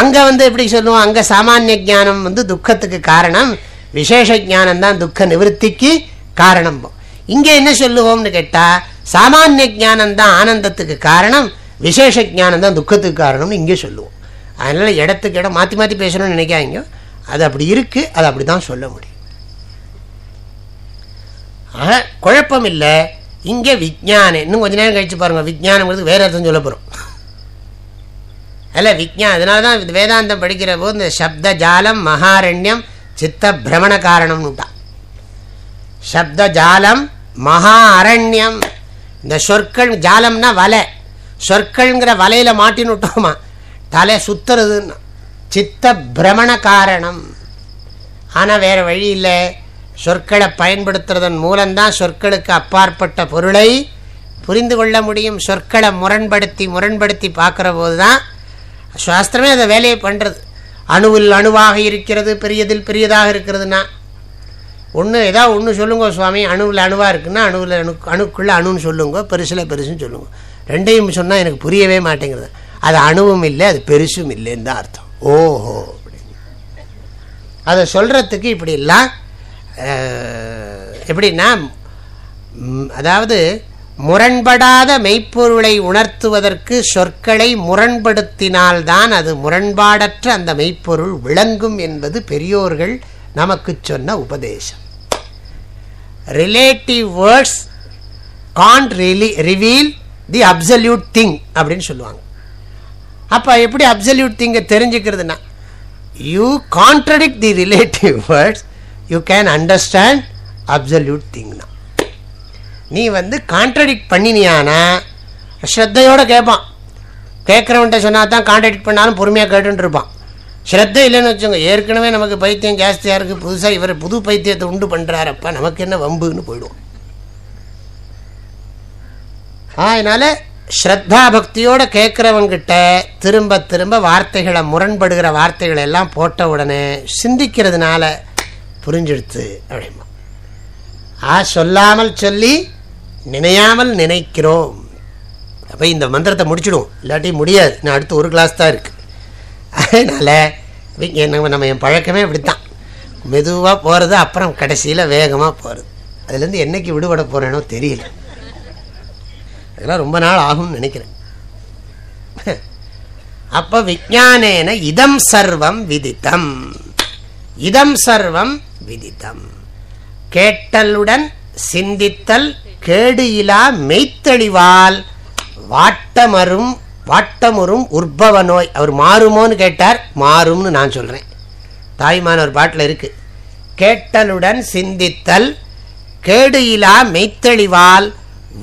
அங்கே வந்து எப்படி சொல்லுவோம்? அங்கே சாமானிய ஞானம் வந்து துக்கத்துக்கு காரணம் விசேஷ ஞானம் தான் துக்க நிவர்த்திக்கு காரணம். இங்கே என்ன சொல்லுவோம்னு கேட்டால் சாமானிய ஞானம் தான் ஆனந்தத்துக்கு காரணம் விசேஷ ஞானம் தான் துக்கத்துக்கு காரணம்னு இங்கே சொல்லுவோம். அதனால் இடத்துக்கு இடம் மாற்றி மாற்றி பேசணும்னு நினைக்காங்க அது அப்படி இருக்குது அது அப்படி தான் சொல்ல முடியும். ஆக குழப்பம் இல்லை. இங்கே விஜானம் இன்னும் கொஞ்ச நேரம் கழிச்சு பாருங்கள் விஜானங்கிறது வேறு அர்த்தம் சொல்ல போகிறோம் அல்ல விஜா அதனால தான் வேதாந்தம் படிக்கிற போது இந்த சப்த ஜாலம் மகாரண்யம் சித்த பிரமண காரணம்னுட்டான் சப்த ஜாலம் மகா அரண்யம் இந்த சொற்கள் ஜாலம்னா வலை. சொற்கள்ங்கிற வலையில் மாட்டின்னு விட்டோமா? தலை சுத்துறதுன்னு. சித்த பிரமண காரணம். ஆனால் வேறு வழி இல்லை. சொற்களை பயன்படுத்துறதன் மூலம்தான் சொற்களுக்கு அப்பாற்பட்ட பொருளை புரிந்து கொள்ள முடியும். சொற்களை முரண்படுத்தி முரண்படுத்தி பார்க்குற போது தான் சாஸ்திரமே அதை வேலையை பண்ணுறது அணுவில் அணுவாக இருக்கிறது பெரியதில் பெரியதாக இருக்கிறதுனா ஒன்று ஏதாவது ஒன்று சொல்லுங்க சுவாமி அணுவில் அணுவாக இருக்குன்னா அணுவில் அணு அணுக்குள்ளே அணுன்னு சொல்லுங்க பெருசில் பெருசுன்னு சொல்லுங்க. ரெண்டையும் சொன்னால் எனக்கு புரியவே மாட்டேங்கிறது அது அணுவும் இல்லை அது பெருசும் இல்லைன்னு தான் அர்த்தம். ஓஹோ அப்படின்னு. அதை சொல்கிறதுக்கு இப்படிலாம் எப்படின்னா அதாவது முரண்படாத மெய்ப்பொருளை உணர்த்துவதற்கு சொற்களை முரண்படுத்தினால்தான் அது முரண்பாடற்ற அந்த மெய்ப்பொருள் விளங்கும் என்பது பெரியோர்கள் நமக்கு சொன்ன உபதேசம். Relative words can really reveal the absolute thing அப்படின்னு சொல்லுவாங்க. அப்போ எப்படி அப்சல்யூட் திங்கை தெரிஞ்சுக்கிறதுனா you contradict the relative words you can understand absolute திங்னா நீ வந்து கான்ட்ரடிக்ட் பண்ணினியானா? ஸ்ரத்தையோடு கேட்பான் கேட்குறவன்ட்ட சொன்னால் தான் கான்ட்ரடிக்ட் பண்ணாலும் பொறுமையாக கேட்டுருப்பான் இருப்பான் இல்லைன்னு வச்சுங்க ஏற்கனவே நமக்கு பைத்தியம் ஜாஸ்தியாக இருக்குது புதுசாக இவர் புது பைத்தியத்தை உண்டு பண்ணுறாரப்பா நமக்கு என்ன வம்புன்னு போயிடுவோம் அதனால் ஸ்ரத்தா பக்தியோடு கேட்குறவங்கிட்ட திரும்ப திரும்ப வார்த்தைகளை முரண்படுகிற வார்த்தைகளை எல்லாம் போட்ட உடனே சிந்திக்கிறதுனால புரிஞ்சிடுத்து அப்படிமா ஆ சொல்லாமல் சொல்லி நினையாமல் நினைக்கிறோம். அப்போ இந்த மந்திரத்தை முடிச்சிடுவோம். இல்லாட்டி முடியாது. நான் அடுத்து ஒரு கிளாஸ் தான் இருக்குது அதனால் நம்ம நம்ம என் பழக்கமே இப்படித்தான் மெதுவாக போகிறது அப்புறம் கடைசியில் வேகமாக போகிறது அதுலேருந்து என்னைக்கு விடுபட போகிறேனோ தெரியல. அதெல்லாம் ரொம்ப நாள் ஆகும்னு நினைக்கிறேன். அப்போ விஜானேன இதம் சர்வம் விதித்தம். இதம் சர்வம் விதித்தம். கேட்டலுடன் சிந்தித்தல் கேடு இலா மெய்த்தெளிவால் வாட்டமரும் வாட்டமுறும் உற்பவ நோய். அவர் மாறுமோன்னு கேட்டார் மாறும்னு நான் சொல்கிறேன் தாய்மான ஒரு பாட்டில் இருக்குது கேட்டலுடன் சிந்தித்தல் கேடு இலா மெய்த்தெளிவால்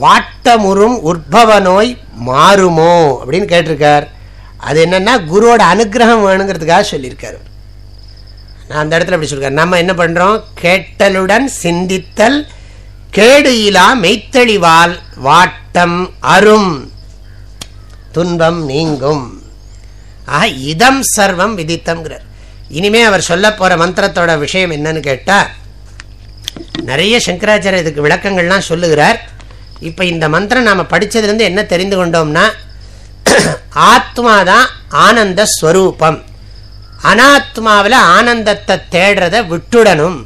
வாட்டமுறும் உற்பவ நோய் மாறுமோ அப்படின்னு கேட்டிருக்கார். அது என்னென்னா குருவோட அனுகிரகம் வேணுங்கிறதுக்காக சொல்லியிருக்கார் நான் அந்த இடத்துல அப்படி சொல்லிருக்கேன் நம்ம என்ன பண்ணுறோம் கேட்டலுடன் சிந்தித்தல் கேடு இலா மெய்த்தெளிவால் வாட்டம் அரும். துன்பம் நீங்கும். ஆக இதம் சர்வம் விதித்தம்ங்கிறார். இனிமே அவர் சொல்ல போகிற மந்திரத்தோட விஷயம் என்னன்னு கேட்டால் நிறைய சங்கராச்சாரிய இதுக்கு விளக்கங்கள்லாம் சொல்லுகிறார். இப்போ இந்த மந்திரம் நாம் படித்ததுலேருந்து என்ன தெரிந்து கொண்டோம்னா ஆத்மா தான் ஆனந்த ஸ்வரூபம். அனாத்மாவில் ஆனந்தத்தை தேடுறத விட்டுடணும்.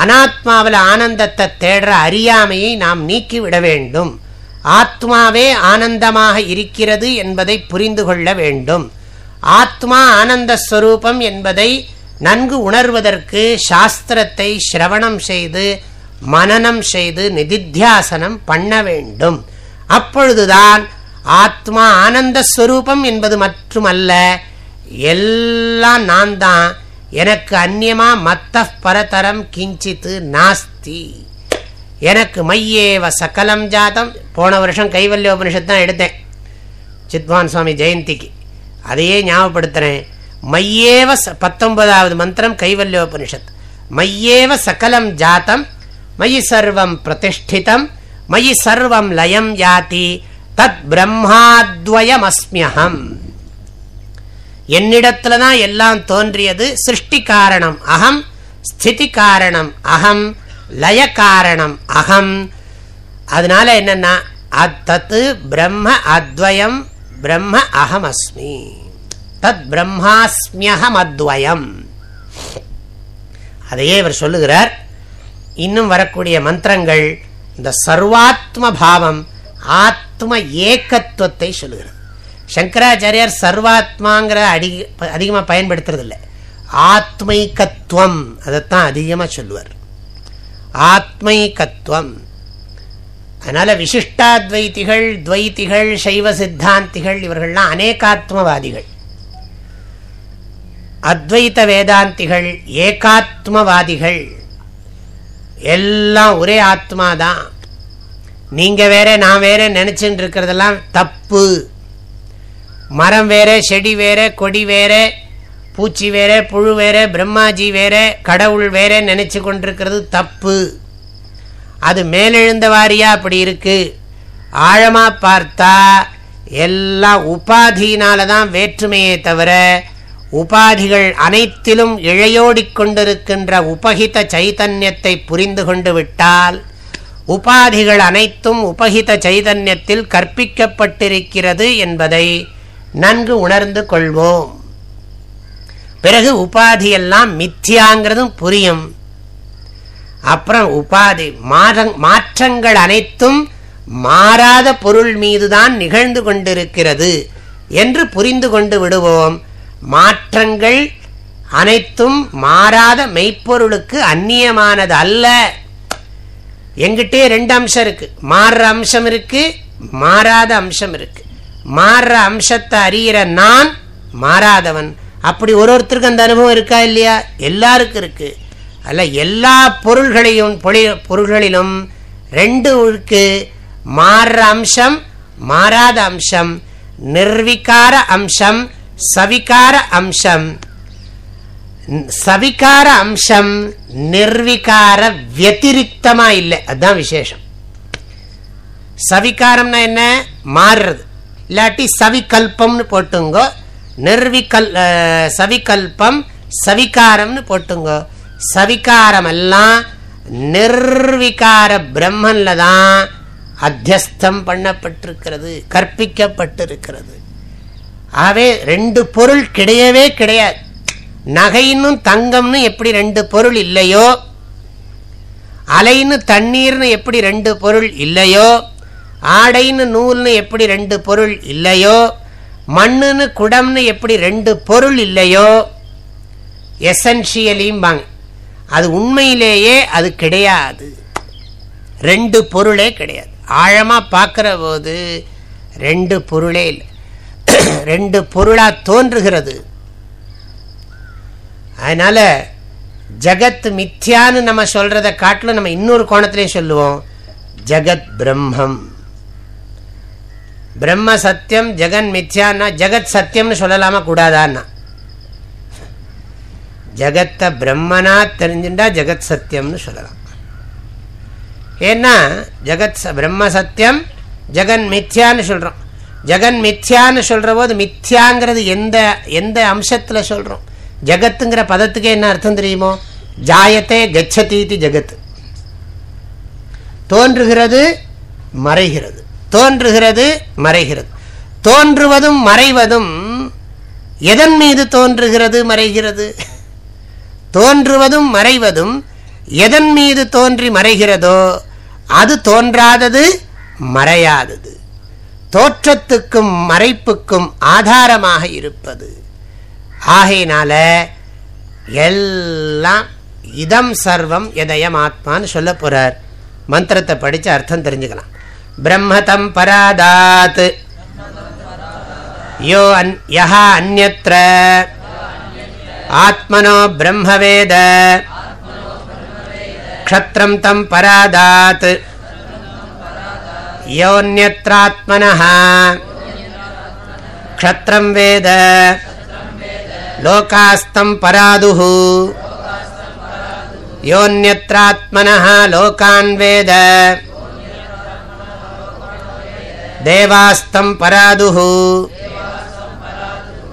அனாத்மாவில் ஆனந்தத்தை தேடுற அறியாமையை நாம் நீக்கிவிட வேண்டும். ஆத்மாவே ஆனந்தமாக இருக்கிறது என்பதை புரிந்து கொள்ள வேண்டும். ஆத்மா ஆனந்த ஸ்வரூபம் என்பதை நன்கு உணர்வதற்கு சாஸ்திரத்தை சிரவணம் செய்து மனனம் செய்து நிதித்தியாசனம் பண்ண வேண்டும். அப்பொழுதுதான் ஆத்மா ஆனந்த ஸ்வரூபம் என்பது மட்டுமல்ல எல்லாம் நான் தான் எனக்கு அந்நியமா மத்த பரதரம் கிஞ்சித்து நாஸ்தி. எனக்கு மையேவ சகலம் ஜாதம். போன வருஷம் கைவல்ய உபனிஷத் தான் எடுத்தேன். சித்வான் சுவாமி ஜெயந்திக்கு. அதையே ஞாபகப்படுத்துகிறேன் மையேவ பத்தொன்பதாவது மந்திரம் கைவல்ய உபனிஷத் மையேவ சகலம் ஜாத்தம் மயி சர்வம் பிரதிஷ்டிதம். மயி சர்வம் லயம் யாதி. தத் பிரம்மாத்வயமஸ்மியகம் என்னிடத்துல தான் எல்லாம் தோன்றியது சிருஷ்டி காரணம் அகம் ஸ்திதி காரணம் அகம் லய காரணம் அகம். அதனால என்னன்னா அத்தத்து பிரம்ம அத்வயம் பிரம்ம அகம் அஸ்மி தத் பிரம்மாஸ்மியகம் அத்வயம். அதையே இவர் சொல்லுகிறார். இன்னும் வரக்கூடிய மந்திரங்கள் இந்த சர்வாத்ம பாவம் ஆத்ம ஏக்கத்துவத்தை சொல்லுகிறது. சங்கராச்சாரியார் சர்வாத்மாங்கிற அடி அதிகமாக பயன்படுத்துறதில்லை. ஆத்மைக்கத்துவம் அதைத்தான் அதிகமாக சொல்லுவார். ஆத்மைக்கத்துவம். அதனால் விசிஷ்டாத்வைத்திகள் துவைத்திகள் சைவ சித்தாந்திகள் இவர்கள்லாம் அநேகாத்மவாதிகள். அத்வைத்த வேதாந்திகள் ஏகாத்மவாதிகள். எல்லாம் ஒரே ஆத்மா தான் நீங்கள் வேற நான் வேற நினச்சின்னு இருக்கிறதெல்லாம் தப்பு. மரம் வேற செடி வேற கொடி வேற பூச்சி வேற புழு வேற பிரம்மாஜி வேற கடவுள் வேற நினைச்சு கொண்டிருக்கிறது தப்பு. அது மேலெழுந்த வாரியா அப்படி இருக்கு? ஆழமா பார்த்தா எல்லாம் உபாதியினால தான் வேற்றுமையே தவிர உபாதிகள் அனைத்திலும் இழையோடிக் கொண்டிருக்கின்ற உபகித சைதன்யத்தை புரிந்து கொண்டு விட்டால் உபாதிகள் அனைத்தும் உபகித சைதன்யத்தில் கற்பிக்கப்பட்டிருக்கிறது என்பதை நன்கு உணர்ந்து கொள்வோம். பிறகு உபாதியெல்லாம் மித்தியாங்கிறதும் புரியும். அப்புறம் உபாதி மாற்றங்கள் அனைத்தும் மாறாத பொருள் மீதுதான் நிகழ்ந்து கொண்டிருக்கிறது என்று புரிந்து கொண்டு விடுவோம். மாற்றங்கள் அனைத்தும் மாறாத மெய்ப்பொருளுக்கு அந்நியமானது அல்ல. எங்கிட்டே ரெண்டு அம்சம் இருக்கு. மாறுற அம்சம் இருக்கு மாறாத அம்சம் இருக்கு. மாறுற அம்சத்தை அறிகிற நான் மாறாதவன். அப்படி ஒரு ஒருத்தருக்கு அந்த அனுபவம் இருக்கா இல்லையா? எல்லாருக்கும் இருக்கு. அல்ல எல்லா பொருள்களையும் பொருள்களிலும் ரெண்டு இருக்கு. மாறுற அம்சம் மாறாத அம்சம். நிர்விகார அம்சம் சவிகார அம்சம். சவிகார அம்சம் நிர்விகார வத்திரிக்தமா இல்லை. அதுதான் விசேஷம். சவிகாரம்னா என்ன? மாறுறது. இல்லாட்டி சவிகல்பம்னு போட்டுங்கோ. நிர்விகல் சவிகல்பம் சவிகாரம்னு போட்டுங்கோ. சவிகாரம் எல்லாம் நிர்விகார பிரம்மன்ல தான் அத்தியஸ்தம் பண்ணப்பட்டிருக்கிறது கற்பிக்கப்பட்டிருக்கிறது. ஆகவே ரெண்டு பொருள் கிடையவே கிடையாது. நகைன்னு தங்கம்னு எப்படி ரெண்டு பொருள் இல்லையோ? அலைன்னு தண்ணீர்னு எப்படி ரெண்டு பொருள் இல்லையோ? ஆடைன்னு நூல்னு எப்படி ரெண்டு பொருள் இல்லையோ? மண்ணுன்னு குடம்னு எப்படி ரெண்டு பொருள் இல்லையோ? எசன்ஷியலிம்பாங்க அது உண்மையிலேயே அது கிடையாது. ரெண்டு பொருளே கிடையாது. ஆழமாக பார்க்குற போது ரெண்டு பொருளே இல்லை. ரெண்டு பொருளாக தோன்றுகிறது. அதனால் ஜகத் மித்யான்னு நம்ம சொல்கிறத காட்டிலும் நம்ம இன்னொரு கோணத்திலையும் சொல்லுவோம். ஜகத் பிரம்மம். பிரம்ம சத்தியம் ஜெகன் மித்யான்னா ஜெகத் சத்தியம்னு சொல்லலாமா? கூடாதான்னா. ஜெகத்தை பிரம்மனா தெரிஞ்சுட்டா ஜெகத் சத்தியம்னு சொல்லலாம். ஏன்னா ஜெகத் பிரம்ம சத்தியம் ஜெகன் மித்யான்னு சொல்கிறோம் ஜெகன் மித்யான்னு சொல்கிற போது மித்யாங்கிறது எந்த எந்த அம்சத்தில் சொல்கிறோம் ஜெகத்துங்கிற பதத்துக்கே என்ன அர்த்தம் தெரியுமோ? ஜாயத்தே கச்சதீதி ஜெகத். தோன்றுகிறது மறைகிறது. தோன்றுகிறது மறைகிறது. தோன்றுவதும் மறைவதும் எதன் மீது தோன்றுகிறது மறைகிறது? தோன்றுவதும் மறைவதும் எதன் மீது தோன்றி மறைகிறதோ அது தோன்றாதது மறையாதது. தோற்றத்துக்கும் மறைப்புக்கும் ஆதாரமாக இருப்பது. ஆகையினால எல்லாம் இதம் சர்வம் எதயம் ஆத்மான்னு சொல்ல போறார். மந்திரத்தை படித்து அர்த்தம் தெரிஞ்சுக்கலாம். ्रह्म तम् परादात्। यः अन्यत्र। आत्मनो ब्रह्मवेद। क्षत्रम् तम् परादात्। योऽन्यत्रात्मनः। क्षत्रम् वेद। लोकास्तम् परादुः। योऽन्यत्रात्मनः लोकान् वेद। देवास्तं परादुः।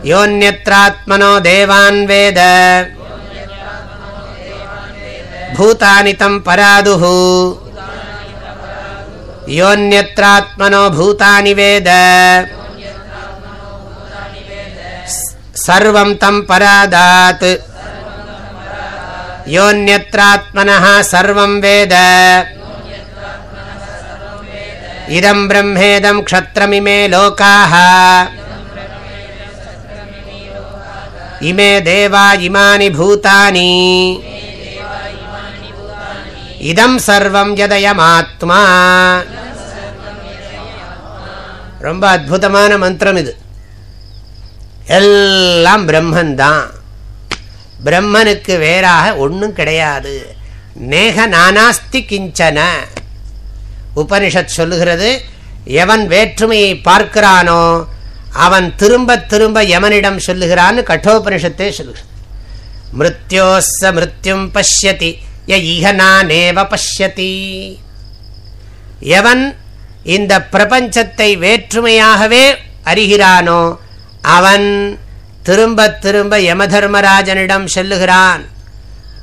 योऽन्यत्रात्मनो देवान् वेद। भूतानि तं परादुः। योऽन्यत्रात्मनो भूतानि वेद। सर्वं तं परादात्। योऽन्यत्रात्मनः सर्वं वेद இதம் பிரம்மேதம் க்ஷத்ரமிமே லோகாः இமே தேவா இமானி பூதானி இதம் சர்வம் எதயமாத்மா ரொம்ப அற்புதமான மந்திரம் இது. எல்லாம் பிரம்மன்தான். பிரம்மனுக்கு வேறாக ஒன்றும் கிடையாது. நேக நானாஸ்தி கிஞ்சன. உபனிஷத் சொல்லுகிறது எவன் வேற்றுமையை பார்க்கிறானோ அவன் திரும்ப திரும்ப யமனிடம் சொல்லுகிறான்னு கட்டோபனிஷத்தே சொல்லுகிறது. மிருத்யோச மிருத்யும் பசியதி நானேவ பசியதி எவன் இந்த பிரபஞ்சத்தை வேற்றுமையாகவே அறிகிறானோ அவன் திரும்ப திரும்ப யமதர்மராஜனிடம் செல்லுகிறான்.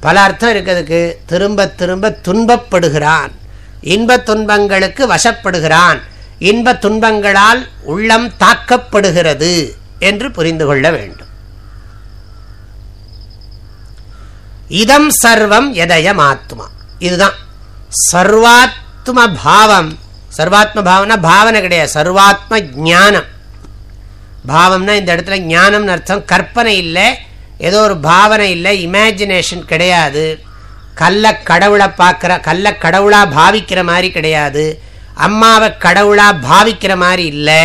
பல அர்த்தம் இருக்கிறதுக்கு திரும்ப திரும்ப துன்பப்படுகிறான். இன்ப துன்பங்களுக்கு வசப்படுகிறான். இன்ப துன்பங்களால் உள்ளம் தாக்கப்படுகிறது என்று புரிந்து கொள்ள வேண்டும். இதம் சர்வம் எதயம் ஆத்மா இதுதான். சர்வாத்ம பாவம். சர்வாத்ம பாவம்னா பாவனை கிடையாது. சர்வாத்ம ஜானம் பாவம்னா இந்த இடத்துல ஞானம்னு அர்த்தம் கற்பனை இல்லை. ஏதோ ஒரு பாவனை இல்லை. இமேஜினேஷன் கிடையாது. கல்ல கடவுளை பார்க்குற கல்ல கடவுளாக பாவிக்கிற மாதிரி கிடையாது. அம்மாவை கடவுளாக பாவிக்கிற மாதிரி இல்லை.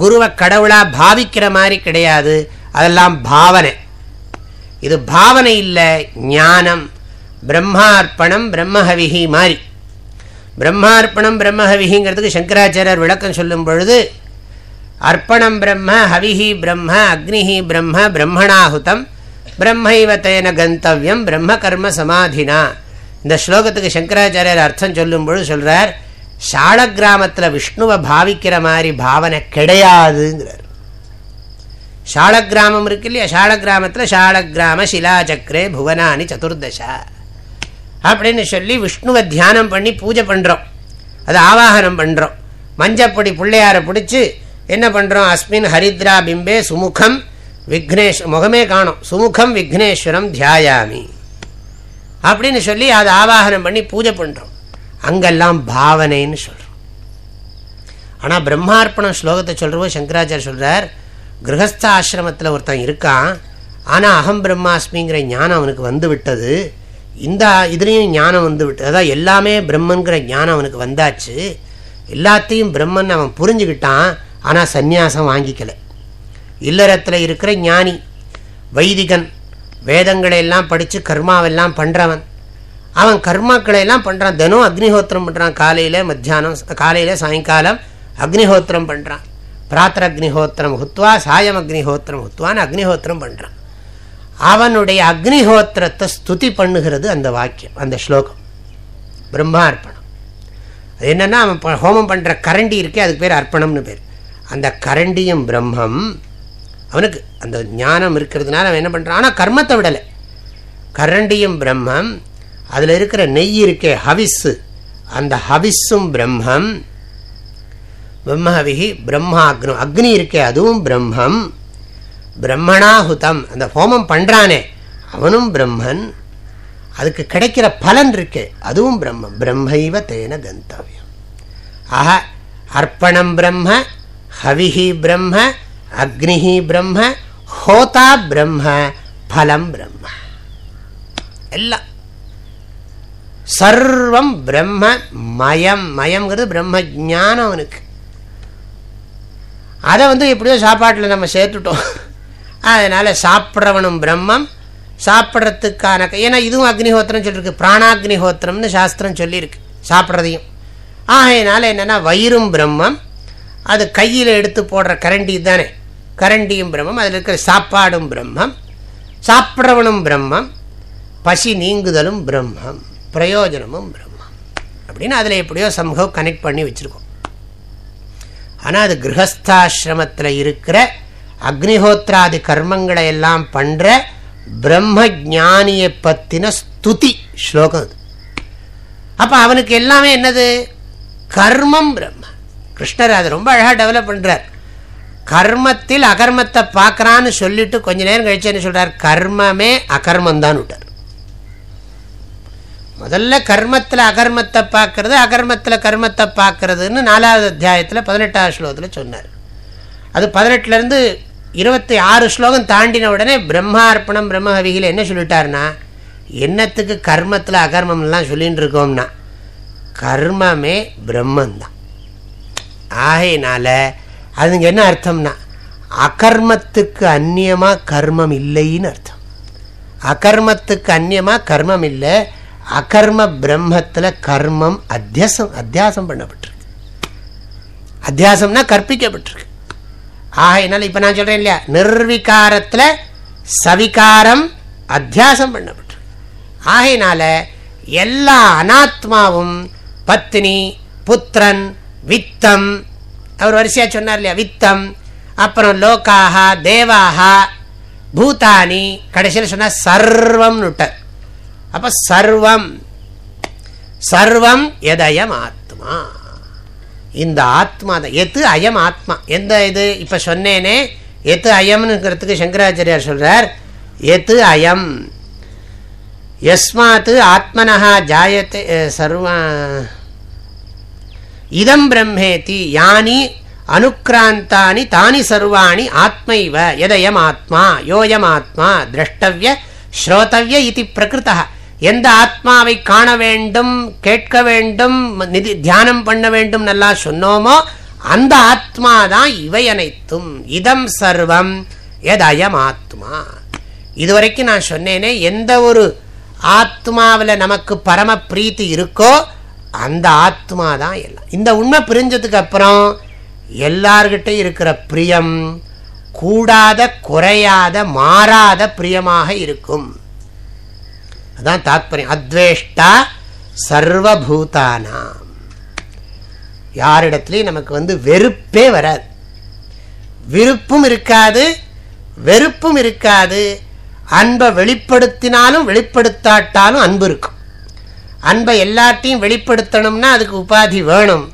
குருவை கடவுளாக பாவிக்கிற மாதிரி கிடையாது. அதெல்லாம் பாவனை. இது பாவனை இல்லை ஞானம். பிரம்மார்ப்பணம் பிரம்மஹவிஹி மாதிரி. பிரம்மார்ப்பணம் பிரம்மஹவிஹிங்கிறதுக்கு சங்கராச்சாரியர் விளக்கம் சொல்லும் பொழுது அர்ப்பணம் பிரம்ம ஹவிஹி பிரம்ம அக்னிஹி பிரம்ம பிரம்மணாகுதம் பிரம்மைவ தேன கந்தவியம் பிரம்ம கர்ம சமாதினா. இந்த ஸ்லோகத்துக்கு சங்கராச்சாரியர் அர்த்தம் சொல்லும்பொழுது சொல்கிறார் சொல்றார் சால கிராமத்தில் விஷ்ணுவை பாவிக்கிற மாதிரி பாவனை கிடையாதுங்கிறார். சாலக்கிராமம் இருக்கு இல்லையா? சாலக்கிராமத்தில் சாலக்கிராம சிலாச்சக்கரே புவனானி சதுர்தசா. அப்படின்னு சொல்லி விஷ்ணுவை தியானம் பண்ணி பூஜை பண்ணுறோம் அதை ஆவாகனம் பண்ணுறோம் மஞ்சப்பொடி பிள்ளையாரை பிடிச்சி என்ன பண்ணுறோம் அஸ்மின் ஹரித்ரா பிம்பே சுமுகம் விக்னேஷ் முகமே காணும். சுமுகம் விக்னேஸ்வரம் தியாயாமி. அப்படின்னு சொல்லி அதை ஆவாகனம் பண்ணி பூஜை பண்ணுறோம் அங்கெல்லாம் பாவனைன்னு சொல்கிறோம் ஆனால் பிரம்மார்ப்பணம் ஸ்லோகத்தை சொல்கிறவோ சங்கராச்சாரிய சொல்கிறார் கிரகஸ்த ஆசிரமத்தில் ஒருத்தன் இருக்கான். ஆனால் அகம் பிரம்மாஸ்மிங்கிற ஞானம் அவனுக்கு வந்து விட்டது. இந்த இதுலேயும் ஞானம் வந்து விட்டது. அதான் எல்லாமே பிரம்மங்கிற ஞானம் அவனுக்கு வந்தாச்சு. எல்லாத்தையும் பிரம்மன் அவன் புரிஞ்சுக்கிட்டான். ஆனால் சந்நியாசம் வாங்கிக்கலை. இல்லறத்தில் இருக்கிற ஞானி வைதிகன் வேதங்களை எல்லாம் படித்து கர்மாவெல்லாம் பண்ணுறவன் அவன் கர்மாக்களை எல்லாம் பண்ணுறான் தினம் அக்னிஹோத்திரம் பண்ணுறான் காலையில் மத்தியானம் காலையில் சாயங்காலம் அக்னிஹோத்திரம் பண்ணுறான் பிராத்திர அக்னிஹோத்திரம் ஹுத்வா சாயம் அக்னிஹோத்திரம் ஹுத்வான்னு அக்னிஹோத்திரம் பண்ணுறான் அவனுடைய அக்னிஹோத்திரத்தை ஸ்துதி பண்ணுகிறது அந்த வாக்கியம் அந்த ஸ்லோகம். பிரம்மா அர்ப்பணம் அது என்னென்னா அவன் ஹோமம் பண்ணுற கரண்டி இருக்கே அதுக்கு பேர் அர்ப்பணம்னு பேர். அந்த கரண்டியும் பிரம்மம் அவனுக்கு அந்த ஞானம் இருக்கிறதுனால அவன் என்ன பண்ணுறான் ஆனால் கர்மத்தை விடலை. கரண்டியும் பிரம்மம் அதில் இருக்கிற நெய் இருக்கே ஹவிஸ்ஸு. அந்த ஹவிஸும் பிரம்மம் பிரம்மஹவிஹி பிரம்மாக்னு அக்னி. இருக்கே அதுவும் பிரம்மம். பிரம்மணாஹுதம் அந்த ஹோமம் பண்ணுறானே அவனும் பிரம்மன். அதுக்கு கிடைக்கிற பலன் இருக்கே அதுவும் பிரம்மம். பிரம்மைவ தேன கந்தவியம். ஆஹா அர்ப்பணம் பிரம்ம ஹவிஹி பிரம்ம அக்னிஹி பிரம்ம ஹோதா பிரம்ம பலம் பிரம்ம. எல்லாம். சர்வம் பிரம்ம மயம். மயம்ங்கிறது பிரம்ம ஜானம் அவனுக்கு. அதை வந்து எப்படியோ சாப்பாட்டில் நம்ம சேர்த்துட்டோம். அதனால் சாப்பிட்றவனும் பிரம்மம் சாப்பிட்றதுக்கான ஏன்னா இதுவும் அக்னிஹோத்திரம் சொல்லியிருக்கு பிராணாக்னிஹோத்திரம்னு சாஸ்திரம் சொல்லியிருக்கு. சாப்பிட்றதையும். ஆகையினால என்னென்னா வயிறும் பிரம்மம் அது கையில் எடுத்து போடுற கரண்டி தானே? கரண்டியும் பிரம்மம் அதில் இருக்கிற சாப்பாடும் பிரம்மம் சாப்பிட்றவனும் பிரம்மம் பசி நீங்குதலும் பிரம்மம் பிரயோஜனமும் பிரம்மம். அப்படின்னு அதில் எப்படியோ சம்பவம் கனெக்ட் பண்ணி வச்சுருக்கோம். ஆனால் அது கிரகஸ்தாசிரமத்தில் இருக்கிற அக்னிஹோத்ராதி கர்மங்களை எல்லாம் பண்ணுற பிரம்ம ஜானியை பற்றின ஸ்துதி ஸ்லோகம் அது. அப்போ அவனுக்கு எல்லாமே என்னது? கர்மம் பிரம்ம கிருஷ்ணர் அதை ரொம்ப அழகாக டெவலப் பண்ணுறார் கர்மத்தில் அகர்மத்தை பார்க்குறான்னு சொல்லிட்டு கொஞ்ச நேரம் கழிச்சு என்ன சொல்கிறார் கர்மமே அகர்மந்தான் விட்டார். முதல்ல கர்மத்தில் அகர்மத்தை பார்க்கறது அகர்மத்தில் கர்மத்தை பார்க்கறதுன்னு நாலாவது அத்தியாயத்தில் பதினெட்டாவது ஸ்லோகத்தில் சொன்னார். அது பதினெட்டுலேருந்து இருபத்தி ஆறு ஸ்லோகம் தாண்டின உடனே பிரம்மார்ப்பணம் பிரம்மஹவிகில் என்ன சொல்லிட்டாருன்னா என்னத்துக்கு கர்மத்தில் அகர்மம்லாம் சொல்லின்னு இருக்கோம்னா கர்மமே பிரம்மந்தான் ஆகையினால அதுங்க என்ன அர்த்தம்னா அகர்மத்துக்கு அந்நியமாக கர்மம் இல்லைன்னு அர்த்தம். அகர்மத்துக்கு அந்நியமாக கர்மம் இல்லை அகர்ம பிரம்மத்தில் கர்மம் அத்தியாசம் அத்தியாசம் பண்ணப்பட்டிருக்கு. அத்தியாசம்னா கற்பிக்கப்பட்டிருக்கு. ஆகையினால இப்போ நான் சொல்கிறேன் இல்லையா நிர்விகாரத்தில் சவிகாரம் அத்தியாசம் பண்ணப்பட்டிருக்கு. ஆகையினால எல்லா அனாத்மாவும் பத்னி புத்திரன் வித்தம். அவர் வரிசையாக சொன்னார் இல்லையா வித்தம். அப்புறம் லோக்காக தேவாக பூதானி கடைசியில் சொன்னார் சர்வம் நுட்டர் அப்ப சர்வம் சர்வம் எதயம் ஆத்மா? இந்த ஆத்மா தான். எது அயம் ஆத்மா? எந்த இது? இப்ப சொன்னேனே எது அயம்னுங்கிறதுக்கு சங்கராச்சாரியார் சொல்றார் எது அயம்? எஸ்மாத்து ஆத்மனஹா ஜாயத்தை சர்வ இதம் பிரம்மேதி யானி அனுக்ராந்தானி தானி சர்வாணி ஆத்மைவ எதயம் ஆத்மா யோயம் ஆத்மா திரஷ்டவிய ஸ்ரோதவிய இது பிரகிருதா எந்த ஆத்மாவை காண வேண்டும் கேட்க வேண்டும் நிதி தியானம் பண்ண வேண்டும் நல்லா சொன்னோமோ அந்த ஆத்மா தான் இவை அனைத்தும் இதம் சர்வம் எதயம் ஆத்மா இதுவரைக்கும் நான் சொன்னேனே எந்த ஒரு ஆத்மாவில் நமக்கு பரம பிரீத்தி இருக்கோ அந்த ஆத்மா தான் எல்லாம். இந்த உண்மை புரிஞ்சதுக்கு அப்புறம் எல்லார்கிட்டையும் இருக்கிற பிரியம் கூடாத குறையாத மாறாத பிரியமாக இருக்கும். அதான் தாத்பரியம். அத்வேஷ்டா சர்வபூதானாம். யாரிடத்துலையும் நமக்கு வந்து வெறுப்பே வராது. விருப்பும் இருக்காது வெறுப்பும் இருக்காது. அன்பை வெளிப்படுத்தினாலும் வெளிப்படுத்தாட்டாலும் அன்பு இருக்கும். அன்பை எல்லாத்தையும் வெளிப்படுத்தணும்னா அதுக்கு உபாதி வேணும்.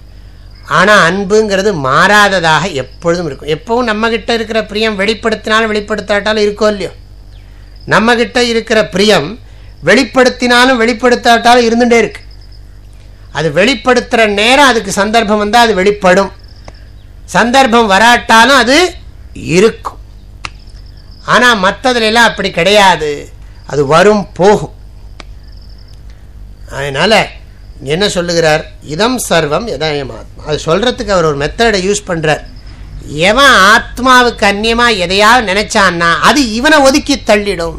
ஆனால் அன்புங்கிறது மாறாததாக எப்பொழுதும் இருக்கும். எப்பவும் நம்மக்கிட்ட இருக்கிற பிரியம் வெளிப்படுத்தினாலும் வெளிப்படுத்தாட்டாலும் இருக்கோ இல்லையோ? நம்மக்கிட்ட இருக்கிற பிரியம் வெளிப்படுத்தினாலும் வெளிப்படுத்தாட்டாலும் இருந்துகிட்டே இருக்கு. அது வெளிப்படுத்துகிற நேரம் அதுக்கு சந்தர்ப்பம் வந்தால் அது வெளிப்படும். சந்தர்ப்பம் வராட்டாலும் அது இருக்கும். ஆனால் மற்றதுலாம் அப்படி கிடையாது. அது வரும் போகும். அதனால் என்ன சொல்லுகிறார்? இதம் சர்வம் எதாயம் ஆத்மா. அது சொல்கிறதுக்கு அவர் ஒரு மெத்தடை யூஸ் பண்ணுறார் எவன் ஆத்மாவுக்கு அந்நியமாக எதையாவது நினச்சான்னா அது இவனை ஒதுக்கி தள்ளிடும்.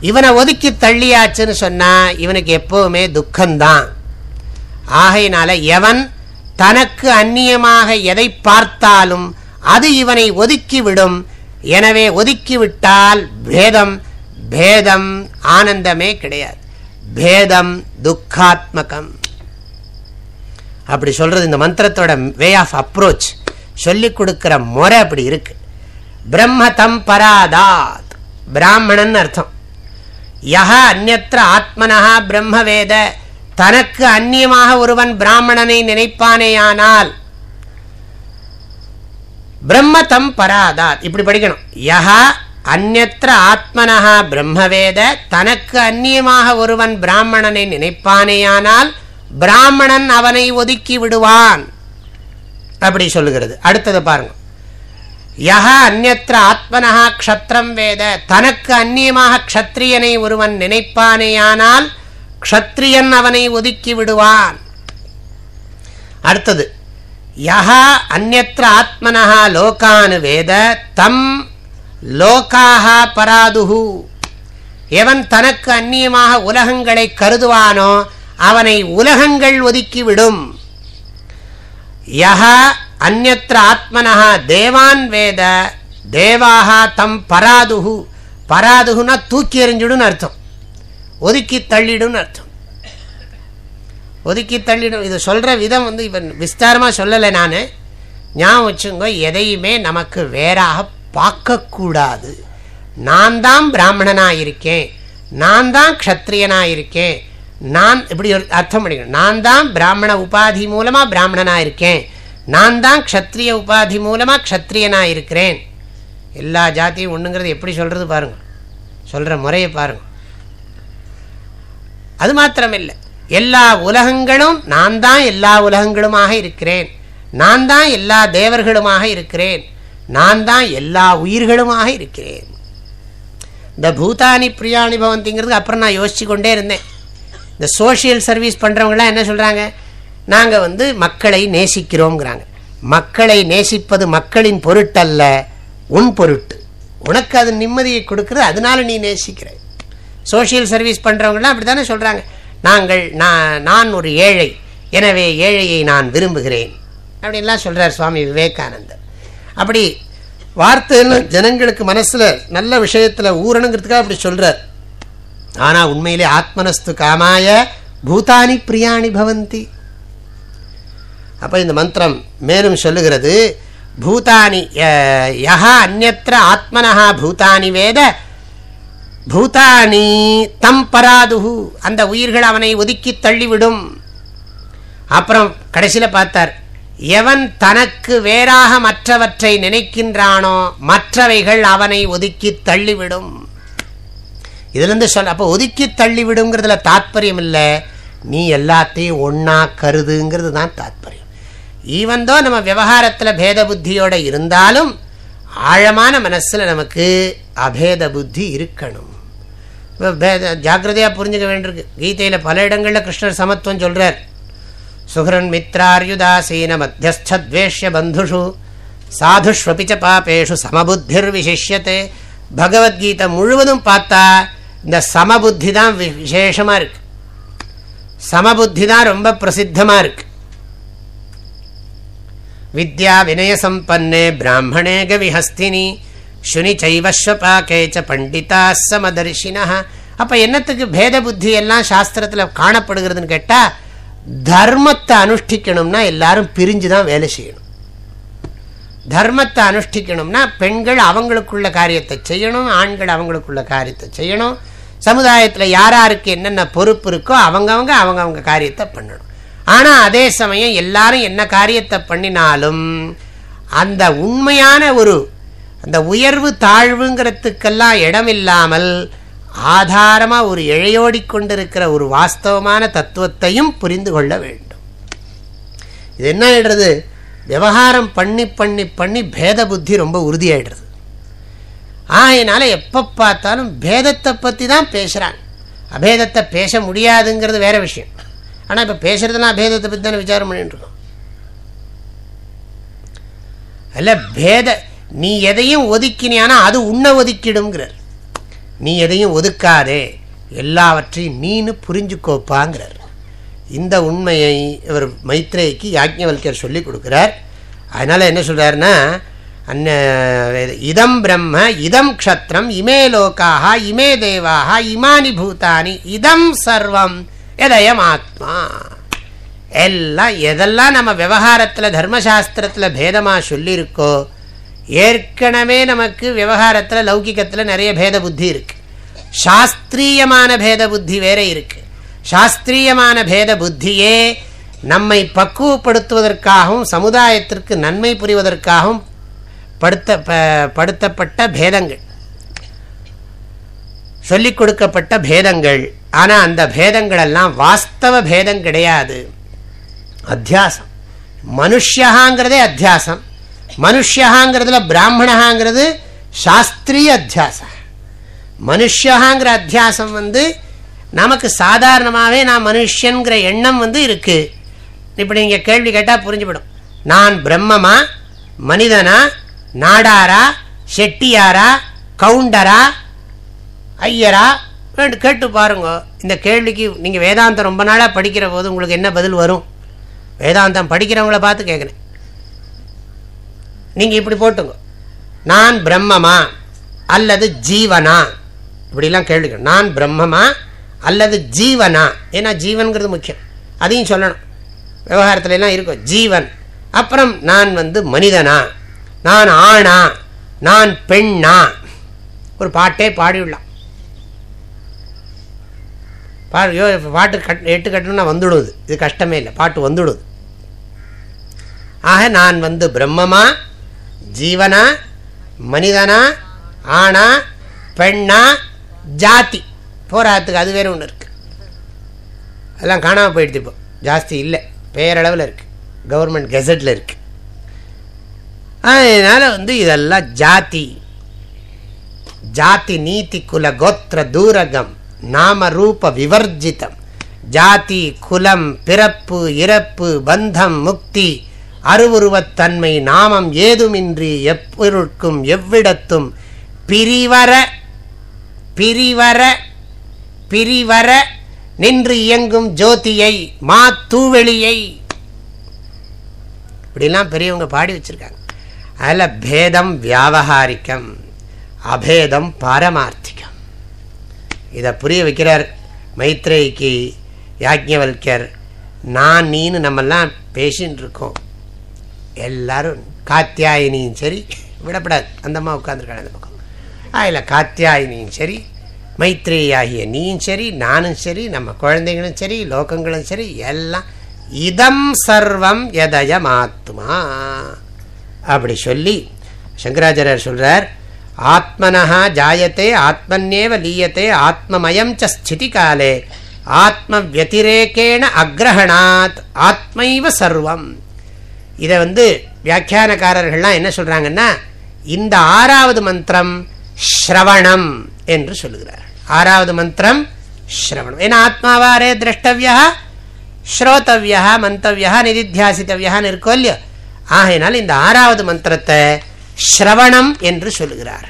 இவனை ஒதுக்கி தள்ளியாச்சுன்னு சொன்னால் இவனுக்கு எப்போவுமே துக்கம்தான். ஆகையினால எவன் தனக்கு அந்நியமாக எதை பார்த்தாலும் அது இவனை ஒதுக்கிவிடும். எனவே ஒதுக்கிவிட்டால் பேதம் பேதம் ஆனந்தமே கிடையாது. பேதம் துக்காத்மகம். அப்படி சொல்றது இந்த மந்திரத்தோட வே ஆஃப் அப்ரோச் சொல்லி கொடுக்கிற முறை அப்படி இருக்கு. பிரம்மதம் பராதாத். பிராமணன் அர்த்தம். யஹ அந்நற்ற ஆத்மனஹா பிரம்மவேத. தனக்கு அந்நியமாக ஒருவன் பிராமணனை நினைப்பானேயானால். பிரம்மதம் பராதாத். இப்படி படிக்கணும். யஹா அந்நற்ற ஆத்மனஹா பிரம்மவேத தனக்கு அந்நியமாக ஒருவன் பிராமணனை நினைப்பானேயானால் பிராமணன் அவனை ஒதுக்கி விடுவான். அப்படி சொல்லுகிறது. அடுத்தது பாருங்க. யஹ அந்நற்ற ஆத்மனஹா க்ஷத்ரம் வேத தனக்கு அந்நியமாக க்ஷத்ரியனை ஒருவன் நினைப்பானேயானால் க்ஷத்ரியன் அவனை ஒதுக்கி விடுவான். அடுத்தது. யஹா அந்நற்ற ஆத்மனஹா லோகானு வேத தம் லோக்காக பராதுகு எவன் தனக்கு அந்நியமாக உலகங்களை கருதுவானோ அவனை உலகங்கள் ஒதுக்கிவிடும். யஹ அந்நத்திர ஆத்மனஹா தேவான் வேத தேவாக தம் பராதுகு பராதுகுனா தூக்கி எறிஞ்சிடும் அர்த்தம். ஒதுக்கி தள்ளிடும் அர்த்தம். ஒதுக்கி தள்ளிடும். இது சொல்கிற விதம் வந்து இவன் விஸ்தாரமாக சொல்லலை நான். ஞாபகம் வச்சுங்க எதையுமே நமக்கு வேறாக பார்க்கக்கூடாது. நான் தான் பிராமணனாக இருக்கேன் நான் தான் க்ஷத்ரியனாக இருக்கேன் நான் இப்படி ஒரு அர்த்தம் பண்ணிக்கணும். நான் தான் பிராமண உபாதி மூலமாக பிராமணனாக இருக்கேன் நான் தான் க்ஷத்ரிய உபாதி மூலமாக க்ஷத்ரியனாக இருக்கிறேன் எல்லா ஜாத்தியும் ஒன்றுங்கிறது எப்படி சொல்கிறது பாருங்கள் சொல்கிற முறையை பாருங்கள் அது மாத்திரமில்லை. எல்லா உலகங்களும் நான் தான் எல்லா உலகங்களுமாக இருக்கிறேன். நான் தான் எல்லா தேவர்களுமாக இருக்கிறேன். நான் தான் எல்லா உயிர்களுமாக இருக்கிறேன். இந்த பூதானி பிரியாணி பவந்திங்கிறதுக்கு அப்புறம் நான் யோசிச்சு கொண்டே இருந்தேன். இந்த சோஷியல் சர்வீஸ் பண்ணுறவங்களாம் என்ன சொல்கிறாங்க நாங்கள் வந்து மக்களை நேசிக்கிறோங்கிறாங்க மக்களை நேசிப்பது மக்களின் பொருட்டல்ல உன் பொருட்டு. உனக்கு அது நிம்மதியை கொடுக்குறது அதனால நீ நேசிக்கிற. சோஷியல் சர்வீஸ் பண்ணுறவங்களாம் அப்படி தானே சொல்கிறாங்க நாங்கள் நான் நான் ஒரு ஏழை. எனவே ஏழையை நான் விரும்புகிறேன். அப்படின்லாம் சொல்கிறார் சுவாமி விவேகானந்தர். அப்படி வார்த்தைன்னு ஜனங்களுக்கு மனசில் நல்ல விஷயத்தில் ஊறணுங்கிறதுக்காக அப்படி சொல்கிறார் ஆனால் உண்மையிலே ஆத்மனஸ்து காமாய பூதானி பிரியாணி பவந்தி. அப்போ இந்த மந்திரம் மேலும் சொல்லுகிறது பூதானி யா அந்நத்திர ஆத்மனஹா பூதானி வேத பூதானி தம் பராதுகு அந்த உயிர்கள் அவனை ஒதுக்கி தள்ளிவிடும். அப்புறம் கடைசியில் பார்த்தார் எவன் தனக்கு வேறாக மற்றவற்றை நினைக்கின்றானோ மற்றவைகள் அவனை ஒதுக்கி தள்ளிவிடும். இதுலேருந்து சொல்ல அப்போ ஒதுக்கி தள்ளிவிடுங்கிறதுல தாத்பரியம் இல்லை நீ எல்லாத்தையும் ஒன்றா கருதுங்கிறது தான் தாத்பரியம். ஈவந்தோ நம்ம விவகாரத்தில் பேத புத்தியோடு இருந்தாலும் ஆழமான மனசில் நமக்கு அபேத புத்தி இருக்கணும். இப்போ பேத ஜாக்கிரதையாக புரிஞ்சுக்க வேண்டியிருக்கு. கீதையில் பல இடங்களில் கிருஷ்ணர் சமத்துவம் சொல்கிறார் சுஹரன் மித்ரார்யுதாசீன மத்தியஸ்தத்வேஷ்ய சாதுஷ்வபிச்ச பாப்பேஷு சமபுத்திர் விசிஷ்யத்தை பகவத்கீதை முழுவதும் பார்த்தா இந்த சமபுத்தி தான் விசேஷமாக இருக்கு. சமபுத்தி தான் ரொம்ப பிரசித்தமாக இருக்கு. வித்யா வினயசம்பே பிராமணே கவிஹஸ்தினி சுனி சைவஸ்வபாக்கே ச பண்டிதா சமதர்ஷினா அப்போ என்னத்துக்கு பேத புத்தி எல்லாம் சாஸ்திரத்தில் காணப்படுகிறதுன்னு கேட்டால் தர்மத்தை அனுஷ்டிக்கணும்னா எல்லாரும் பிரிஞ்சு தான் வேலை செய்யணும். தர்மத்தை அனுஷ்டிக்கணும்னா பெண்கள் அவங்களுக்குள்ள காரியத்தை செய்யணும் ஆண்கள் அவங்களுக்குள்ள காரியத்தை செய்யணும். சமுதாயத்தில் யார் யாருக்கு என்னென்ன பொறுப்பு இருக்கோ அவங்கவுங்க அவங்கவுங்க காரியத்தை பண்ணணும். ஆனால் அதே சமயம் எல்லாரும் என்ன காரியத்தை பண்ணினாலும் அந்த உண்மையான ஒரு அந்த உயர்வு தாழ்வுங்கிறதுக்கெல்லாம் இடம் இல்லாமல் ஆதாரமாக ஒரு இழையோடி கொண்டிருக்கிற ஒரு வாஸ்தவமான தத்துவத்தையும் புரிந்து கொள்ள வேண்டும். இது என்ன ஆயிடுறது? விவகாரம் பண்ணி பண்ணி பண்ணி பேத புத்தி ரொம்ப உறுதியாயிடுறது. ஆகையினால எப்போ பார்த்தாலும் பேதத்தை பற்றி தான் பேசுகிறாங்க அபேதத்தை பேச முடியாதுங்கிறது வேற விஷயம். ஆனால் இப்போ பேசுறதுலாம் அபேதத்தை பற்றி தானே விசாரம் பண்ணிட்டு இருக்கோம். அல்ல பேத நீ எதையும் ஒதுக்கினியானா அது உன்னை ஒதுக்கிடுங்கிறார் நீ எதையும் ஒதுக்காதே. எல்லாவற்றையும் நீனு புரிஞ்சுக்கோப்பாங்கிறார். இந்த உண்மையை இவர் மைத்ரேய்க்கு யாஜ்ஞவல்யர் சொல்லி கொடுக்குறார். அதனால் என்ன சொல்கிறாருன்னா அன்ன இதம் பிரம்ம இதம் க்ஷத்ரம் இமே லோக்காக இமே தேவாக இமானி பூதானி இதம் சர்வம் எதயம் ஆத்மா. எல்லாம் எதெல்லாம் நம்ம விவகாரத்தில் தர்மசாஸ்திரத்தில் பேதமாக சொல்லியிருக்கோ ஏற்கனவே நமக்கு விவகாரத்தில் லௌகிகத்தில் நிறைய பேத புத்தி இருக்கு. சாஸ்திரியமான பேத புத்தி வேற இருக்கு. சாஸ்திரியமான பேத புத்தியே நம்மை பக்குவப்படுத்துவதற்காகவும் சமுதாயத்திற்கு நன்மை புரிவதற்காகவும் படுத்த ப- படுத்தப்பட்ட பேதங்கள். சொல்லிக் கொடுக்கப்பட்ட பேதங்கள். ஆனால் அந்த பேதங்கள் எல்லாம் வாஸ்தவ பேதம் கிடையாது. அத்தியாசம். மனுஷாங்கிறதே அத்தியாசம். மனுஷங்கிறதுல பிராமணாங்கிறது சாஸ்திரிய அத்தியாசம். மனுஷங்கிற அத்தியாசம் வந்து நமக்கு சாதாரணமாகவே நான் மனுஷங்கிற எண்ணம் வந்து இருக்கு. இப்படி நீங்கள் கேள்வி கேட்டால் புரிஞ்சுவிடும் நான் பிரம்மமா மனிதனா நாடாரா செட்டியாரா கவுண்டரா ஐயரா கேட்டு பாருங்க. இந்த கேள்விக்கு நீங்கள் வேதாந்தம் ரொம்ப நாளாக படிக்கிற போது உங்களுக்கு என்ன பதில் வரும்? வேதாந்தம் படிக்கிறவங்கள பார்த்து கேட்குறேன் நீங்கள் இப்படி போட்டுங்க. நான் பிரம்மமா அல்லது ஜீவனா? இப்படிலாம் கேளுங்க. நான் பிரம்மமா அல்லது ஜீவனா? ஏன்னா ஜீவன்கிறது முக்கியம். அதையும் சொல்லணும். விவகாரத்துல எல்லாம் இருக்கும். ஜீவன். அப்புறம் நான் வந்து மனிதனா? நான் ஆணா? நான் பெண்ணா? ஒரு பாட்டே பாடிவிடலாம். பாடு பாட்டு கட் எட்டு கட்டணும்னா வந்துடுது. இது கஷ்டமே இல்லை. பாட்டு வந்துடுது. ஆக நான் வந்து பிரம்மமா ஜீவனா மனிதனா ஆனா பெண்ணா ஜாதி. போராத்துக்கு அது வேறு ஒன்று இருக்கு. அதெல்லாம் காணாமல் போயிடுது இப்போ. ஜாஸ்தி இல்லை. பேரளவில் இருக்கு. கவர்மெண்ட் கெசட்டில் இருக்கு. அதனால் வந்து இதெல்லாம் ஜாதி. ஜாதி நீதி குல கோத்திர தூரகம் நாம ரூப விவர்ஜிதம். ஜாதி குலம் பிறப்பு இறப்பு பந்தம் முக்தி அருவுருவத்தன்மை நாமம் ஏதுமின்றி எப்பொருட்கும் எவ்விடத்தும் பிரிவர பிரிவர பிரிவர நின்று இயங்கும் ஜோதியை மா தூவெளியை. இப்படிலாம் பெரியவங்க பாடி வச்சிருக்காங்க. அதில் பேதம் வியாபகாரிக்கம் அபேதம் பாரமார்த்திகம் இதை புரிய வைக்கிறார் மைத்ரேயிக்கு யாஜ்ஞவல்யர் நான் நீன்னு நம்மெல்லாம் பேசின்னு இருக்கோம் எல்லாரும் காத்தியாயினியும் சரி விடப்படாது. அந்தம்மா உட்காந்துருக்காங்க அந்த பக்கம். அதில் காத்தியாயினியும் சரி மைத்ரேயாகிய நீயும் சரி நானும் சரி நம்ம குழந்தைங்களும் சரி லோகங்களும் சரி எல்லாம் இதம் சர்வம் எதயமாத்மா அப்படி சொல்லி சங்கராச்சாரியர் சொல்கிறார் ஆத்மனஹா ஜாயத்தே ஆத்மன்னேவ லீயத்தே ஆத்மமயம் ச ஸ்திதி காலே ஆத்ம வத்திரேக்கேண அக்ரஹணாத் ஆத்மைவ சர்வம். இதை வந்து வியாக்கியானக்காரர்கள்லாம் என்ன சொல்கிறாங்கன்னா இந்த ஆறாவது மந்திரம் ஸ்ரவணம் என்று சொல்லுகிறார் ஆறாவது மந்திரம் ஸ்ரவணம். ஏன்னா ஆத்மாவாரே திரஷ்டவியா ஸ்ரோதவியா மந்தவியா நிதித்தியாசித்தவியான்னு இருக்கோ இல்லையோ? ஆகையினால் இந்த ஆறாவது மந்திரத்தை ஸ்ரவணம் என்று சொல்லுகிறார்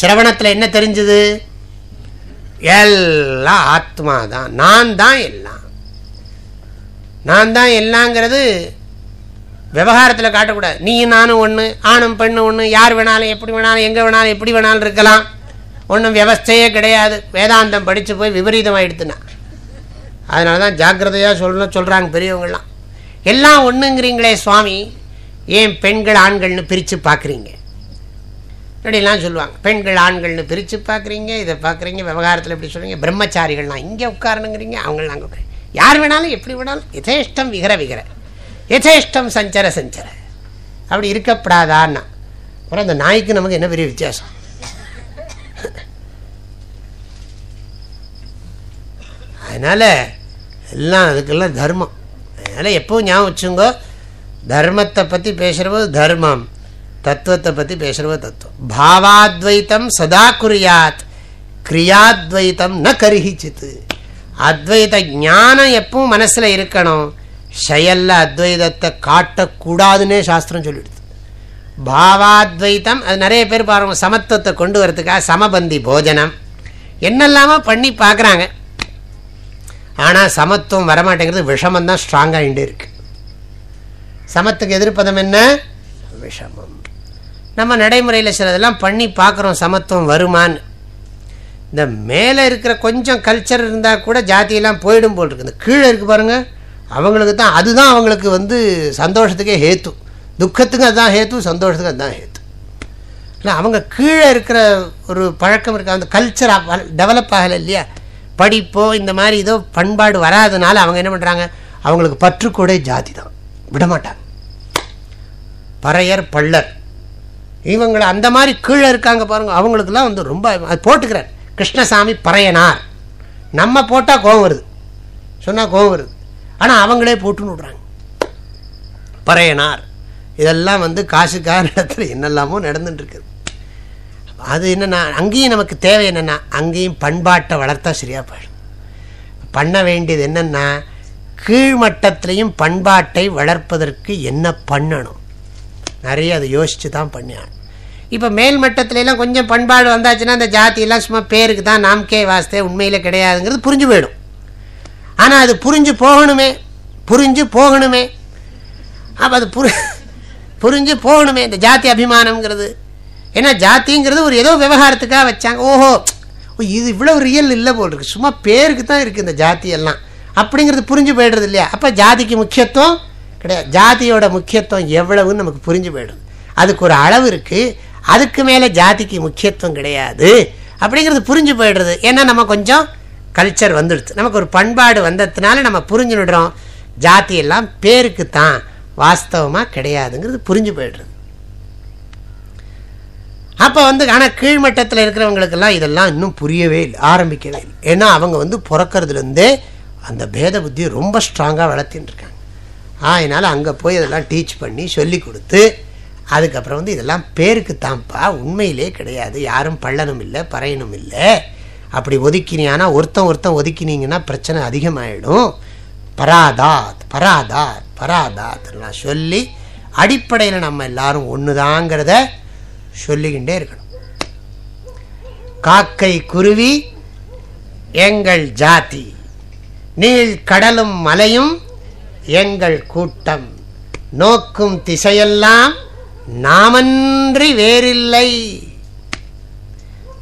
ஸ்ரவணத்தில் என்ன தெரிஞ்சது? எல்லாம் ஆத்மா தான் நான் தான் எல்லாம். நான் தான் எல்லாங்கிறது விவகாரத்தில் காட்டக்கூடாது. நீ நானும் ஒன்று ஆணும் பெண்ணு ஒன்று யார் வேணாலும் எப்படி வேணாலும் எங்கே வேணாலும் எப்படி வேணாலும் இருக்கலாம். ஒன்றும் வியவஸ்தையே கிடையாது. வேதாந்தம் படித்து போய் விபரீதமாகிடுத்துனா அதனால தான் ஜாக்கிரதையாக சொல்லணும் சொல்கிறாங்க பெரியவங்கள்லாம். எல்லாம் ஒன்றுங்கிறீங்களே சுவாமி ஏன் பெண்கள் ஆண்கள்னு பிரித்து பார்க்குறீங்க? இப்படிலாம் சொல்லுவாங்க. பெண்கள் ஆண்கள்னு பிரித்து பார்க்குறீங்க இதை பார்க்குறீங்க விவகாரத்தில் எப்படி சொல்கிறீங்க பிரம்மச்சாரிகள்லாம் இங்கே உட்காரணுங்கிறீங்க அவங்களாம் அங்கே யார் வேணாலும் எப்படி வேணாலும் யதேஷ்டம் விகர விகர. யதேஷ்டம் சஞ்சர சஞ்சர. அப்படி இருக்கப்படாதான்னா. அப்புறம் அந்த நாய்க்கு நமக்கு என்ன பெரிய வித்தியாசம்? அதனால் எல்லாம் அதுக்கெல்லாம் தர்மம். அதனால் எப்பவும் ஞாபகம் வச்சுங்கோ தர்மத்தை பற்றி பேசுகிறபோது தர்மம் தத்துவத்தை பற்றி பேசுகிறபோது தத்துவம். பாவாத்வைத்தம் சதா குறியாத் கிரியாத்வைத்தம் ந கருகிச்சித்து அத்வைத ஞானம் எப்பவும் மனசில் இருக்கணும். செயல்ல அத்வைதத்தை காட்டக்கூடாதுன்னே சாஸ்திரம் சொல்லிடுது. பாவாத்வைத்தம் அது நிறைய பேர் பாருங்க சமத்துவத்தை கொண்டு வரதுக்காக சமபந்தி போஜனம். என்னெல்லாமோ பண்ணி பார்க்குறாங்க. ஆனால் சமத்துவம் வரமாட்டேங்கிறது விஷமம் தான் ஸ்ட்ராங்காகிட்டே இருக்கு. சமத்துக்கு எதிர்ப்பதம் என்ன? விஷமம். நம்ம நடைமுறையில் சிலதெல்லாம் பண்ணி பார்க்குறோம் சமத்துவம் வருமான்னு. இந்த மேலே இருக்கிற கொஞ்சம் கல்ச்சர் இருந்தால் கூட ஜாதியெல்லாம் போயிடும் போல் இருக்குது இந்த கீழே இருக்கு பாருங்கள் அவங்களுக்கு தான் அதுதான் அவங்களுக்கு வந்து சந்தோஷத்துக்கே ஹேத்து. துக்கத்துக்கு அதுதான் ஹேத்து சந்தோஷத்துக்கு அதுதான் ஹேத்து. இல்லை அவங்க கீழே இருக்கிற ஒரு பழக்கம் இருக்க அந்த கல்ச்சர் டெவலப் ஆகலை இல்லையா? படிப்போ இந்த மாதிரி ஏதோ பண்பாடு வராதனால அவங்க என்ன பண்ணுறாங்க அவங்களுக்கு பற்றுக்கூட ஜாதி தான். விடமாட்டாங்க. பறையர் பள்ளர். இவங்களை அந்த மாதிரி கீழே இருக்காங்க பாருங்கள் அவங்களுக்குலாம் வந்து ரொம்ப அது போட்டுக்கிறார். கிருஷ்ணசாமி பறையனார். நம்ம போட்டால் கோவம் வருது. சொன்னால் கோவம் வருது. ஆனால் அவங்களே போட்டுன்னு விடுறாங்க. பறையனார். இதெல்லாம் வந்து காசுக்கார இடத்துல என்னெல்லாமோ நடந்துட்டுருக்குது. அது என்னென்னா அங்கேயும் நமக்கு தேவை என்னென்னா அங்கேயும் பண்பாட்டை வளர்த்தா சரியாக போயிடும். பண்ண வேண்டியது என்னென்னா கீழ்மட்டத்திலையும் பண்பாட்டை வளர்ப்பதற்கு என்ன பண்ணணும்? நிறைய அதை யோசித்து தான் பண்ணியான் இப்போ மேல்மட்டத்துலலாம் கொஞ்சம் பண்பாடு வந்தாச்சுன்னா அந்த ஜாதியெல்லாம் சும்மா பேருக்கு தான் நாம்கே வாஸ்தே உண்மையில் கிடையாதுங்கிறது புரிஞ்சு போயிடும். ஆனால் அது புரிஞ்சு போகணுமே புரிஞ்சு போகணுமே. அப்போ அது புரி புரிஞ்சு போகணுமே. இந்த ஜாதி அபிமானம்ங்கிறது. ஏன்னா ஜாதிங்கிறது ஒரு ஏதோ விவகாரத்துக்காக வச்சாங்க. ஓஹோ இது இவ்வளோ ரியல் இல்லை போல் இருக்குது சும்மா பேருக்கு தான் இருக்குது இந்த ஜாத்தியெல்லாம் அப்படிங்கிறது புரிஞ்சு போயிடுறது இல்லையா? அப்போ ஜாதிக்கு முக்கியத்துவம் கிடையாது. ஜாதியோட முக்கியத்துவம் எவ்வளவுன்னு நமக்கு புரிஞ்சு போயிடுது. அதுக்கு ஒரு அளவு இருக்குது அதுக்கு மேலே ஜாதிக்கு முக்கியத்துவம் கிடையாது. அப்படிங்கிறது புரிஞ்சு போயிடுறது. ஏன்னா நம்ம கொஞ்சம் கல்ச்சர் வந்துடுச்சு. நமக்கு ஒரு பண்பாடு வந்ததுனால நம்ம புரிஞ்சுடுறோம் ஜாதி எல்லாம் பேருக்கு தான் வாஸ்தவமாக கிடையாதுங்கிறது புரிஞ்சு போயிடுறது. அப்போ வந்து ஆனால் கீழ்மட்டத்தில் இருக்கிறவங்களுக்கெல்லாம் இதெல்லாம் இன்னும் புரியவே இல்லை ஆரம்பிக்கவே இல்லை. ஏன்னா அவங்க வந்து பிறக்கிறதுலேருந்தே அந்த பேத புத்தியை ரொம்ப ஸ்ட்ராங்காக வளர்த்தின்னு இருக்காங்க அதனால் அங்கே போய் இதெல்லாம் டீச் பண்ணி சொல்லி கொடுத்து அதுக்கப்புறம் வந்து இதெல்லாம் பேருக்கு தான்ப்பா உண்மையிலே கிடையாது. யாரும் பள்ளனும் இல்லை பறையனும் இல்லை அப்படி ஒதுக்கினியானா ஒருத்தன் ஒருத்தன் ஒதுக்கினீங்கன்னா பிரச்சனை அதிகமாகிடும் பராதாத் பராதாத் பராதாத்லாம் சொல்லி அடிப்படையில் நம்ம எல்லாரும் ஒன்றுதாங்கிறத சொல்லிக்கிட்டே இருக்கணும். காக்கை குருவி எங்கள் ஜாதி. நீள் கடலும் மலையும் எங்கள் கூட்டம். நோக்கும் திசையெல்லாம் நாமன்றி வேறில்லை.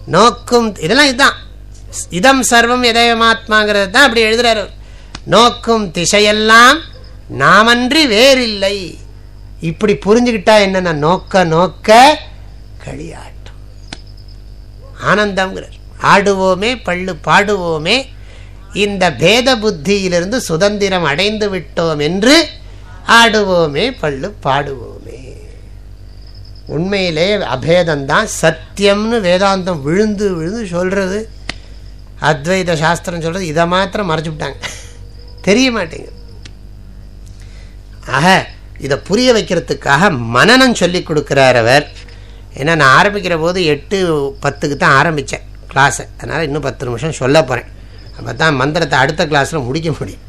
நோக்கும் இதெல்லாம் இதுதான். இதம் சர்வம் எதயமாத்மாங்கிறது தான் அப்படி எழுதுறாரு. நோக்கும் திசையெல்லாம் நாமன்றி வேறில்லை. இப்படி புரிஞ்சுக்கிட்டா என்னென்ன நோக்க நோக்க களியாட்டம். ஆனந்தம்ங்கிறார். ஆடுவோமே பள்ளு பாடுவோமே இந்த பேத புத்தியிலிருந்து சுதந்திரம் அடைந்து விட்டோம் என்று ஆடுவோமே பள்ளு பாடுவோமே. உண்மையிலே அபேதம்தான் சத்தியம்னு வேதாந்தம் விழுந்து விழுந்து சொல்கிறது அத்வைத சாஸ்திரம் சொல்கிறது இதை மாத்திரம் மறைச்சு விட்டாங்க. தெரிய மாட்டேங்குது. ஆக இதை புரிய வைக்கிறதுக்காக மனநம் சொல்லி கொடுக்குறார் அவர். ஏன்னா நான் ஆரம்பிக்கிற போது எட்டு பத்துக்கு தான் ஆரம்பித்தேன் கிளாஸை அதனால் இன்னும் பத்து நிமிஷம் சொல்ல போகிறேன் அப்போ தான் மந்திரத்தை அடுத்த கிளாஸில் முடிக்க முடியும்.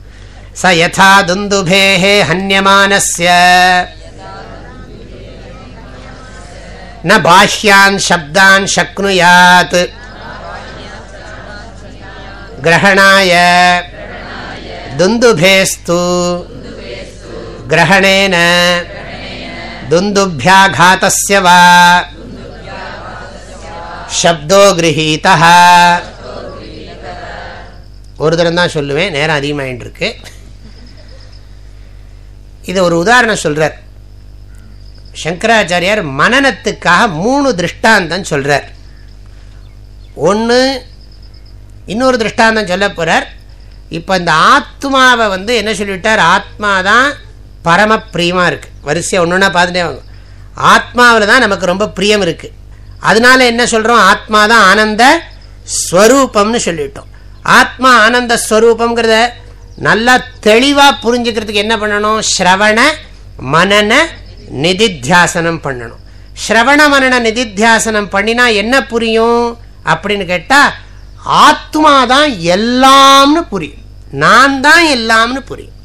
ச யதா துந்துபேஹே ஹன்யமானஸ்ய. ந பாஹ்யான் சப்தான் சக்னுயாத். கிரகணாய துந்துபேஸ்து கிரகணேன துந்துபியாகாத்தஸ்ய வா சப்தோ கிரகீதா ஒரு தரம் தான் சொல்லுவேன் நேரம் அதிகமாகிட்டு இருக்கு இது ஒரு உதாரணம் சொல்கிறார் சங்கராச்சாரியார் மனநத்துக்காக மூணு திருஷ்டாந்தம் சொல்கிறார் ஒன்று இன்னொரு திருஷ்டாந்தம் சொல்ல போகிறார் இப்போ இந்த ஆத்மாவை வந்து என்ன சொல்லிவிட்டார் ஆத்மா தான் பரம பிரியமாக இருக்குது வரிசையாக ஒன்று ஒன்றா பார்த்துட்டே வாங்க. ஆத்மாவில் தான் நமக்கு ரொம்ப பிரியம் இருக்குது அதனால என்ன சொல்கிறோம் ஆத்மா தான் ஆனந்த ஸ்வரூபம்னு சொல்லிட்டோம். ஆத்மா ஆனந்த ஸ்வரூபங்கிறத நல்லா தெளிவாக புரிஞ்சுக்கிறதுக்கு என்ன பண்ணணும்? ஸ்ரவண மனன நிதித்தியாசனம் பண்ணணும். ஸ்ரவண மனன நிதித்தியாசனம் பண்ணினா என்ன புரியும் அப்படின்னு கேட்டால் ஆத்மா தான் எல்லாம்னு புரியும். நான் தான் எல்லாம்னு புரியும்.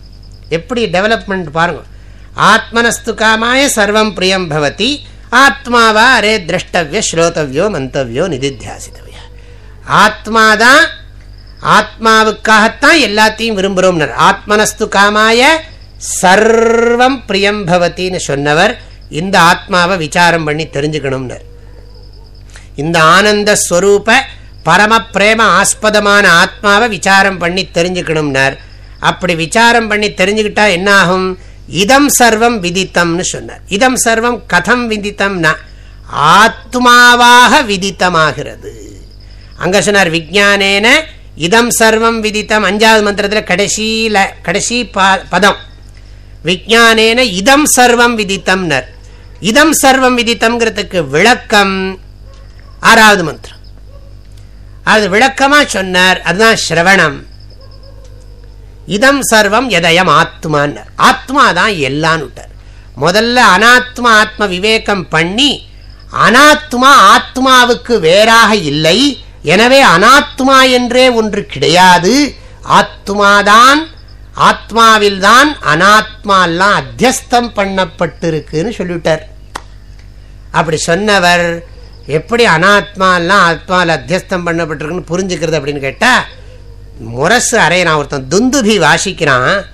எப்படி டெவலப்மெண்ட் பாருங்க. ஆத்மனஸ்து காமாய சர்வம் பிரியம் பவதி. ஆத்மாவா அரே திரஷ்டவிய ஸ்ரோதவியோ மந்தவியோ நிதித்தியாசித்தவிய. ஆத்மாதான் ஆத்மாவுக்காகத்தான் எல்லாத்தையும் விரும்புகிறோம்னர் ஆத்மனஸ்து காமாய சர்வம் பிரியம் பவத்தின்னு சொன்னவர் இந்த ஆத்மாவை விசாரம் பண்ணி தெரிஞ்சுக்கணும்னர். இந்த ஆனந்த ஸ்வரூப பரம பிரேம ஆஸ்பதமான ஆத்மாவை விசாரம் பண்ணி தெரிஞ்சுக்கணும்னார். அப்படி விசாரம் பண்ணி தெரிஞ்சுக்கிட்டா என்ன ஆகும் இதம் சர்வம் விதித்தம்னு சொன்னார். இதம் சர்வம் கதம் விதித்தம்னா ஆத்மாவாக விதித்தமாகிறது. அங்க சொன்னார் விஜானேன இதம் சர்வம் விதித்தம். அஞ்சாவது மந்திரத்தில் கடைசியில கடைசி பதம். விஜானேன இதம் சர்வம் விதித்தம்னர். இதம் சர்வம் விதித்தம்ங்கிறதுக்கு விளக்கம். ஆறாவது மந்திரம். அது விளக்கமா சொன்னார். அதுதான் சிரவணம். இதம் சர்வம் எதயம் ஆத்மான்னு ஆத்மா தான் எல்லான்னு விட்டார். முதல்ல அனாத்மா ஆத்ம விவேகம் பண்ணி அனாத்மா ஆத்மாவுக்கு வேறாக இல்லை எனவே அனாத்மா என்றே ஒன்று கிடையாது. ஆத்மாதான் ஆத்மாவில்தான் அனாத்மாலாம் அத்தியஸ்தம் பண்ணப்பட்டிருக்குன்னு சொல்லிவிட்டார். அப்படி சொன்னவர் எப்படி அனாத்மாலாம் ஆத்மாவில் அத்தியஸ்தம் பண்ணப்பட்டிருக்குன்னு புரிஞ்சுக்கிறது அப்படின்னு கேட்டால் முரசு அறையிறான் ஒருத்தன். துந்துபி வாசிக்கிறான்.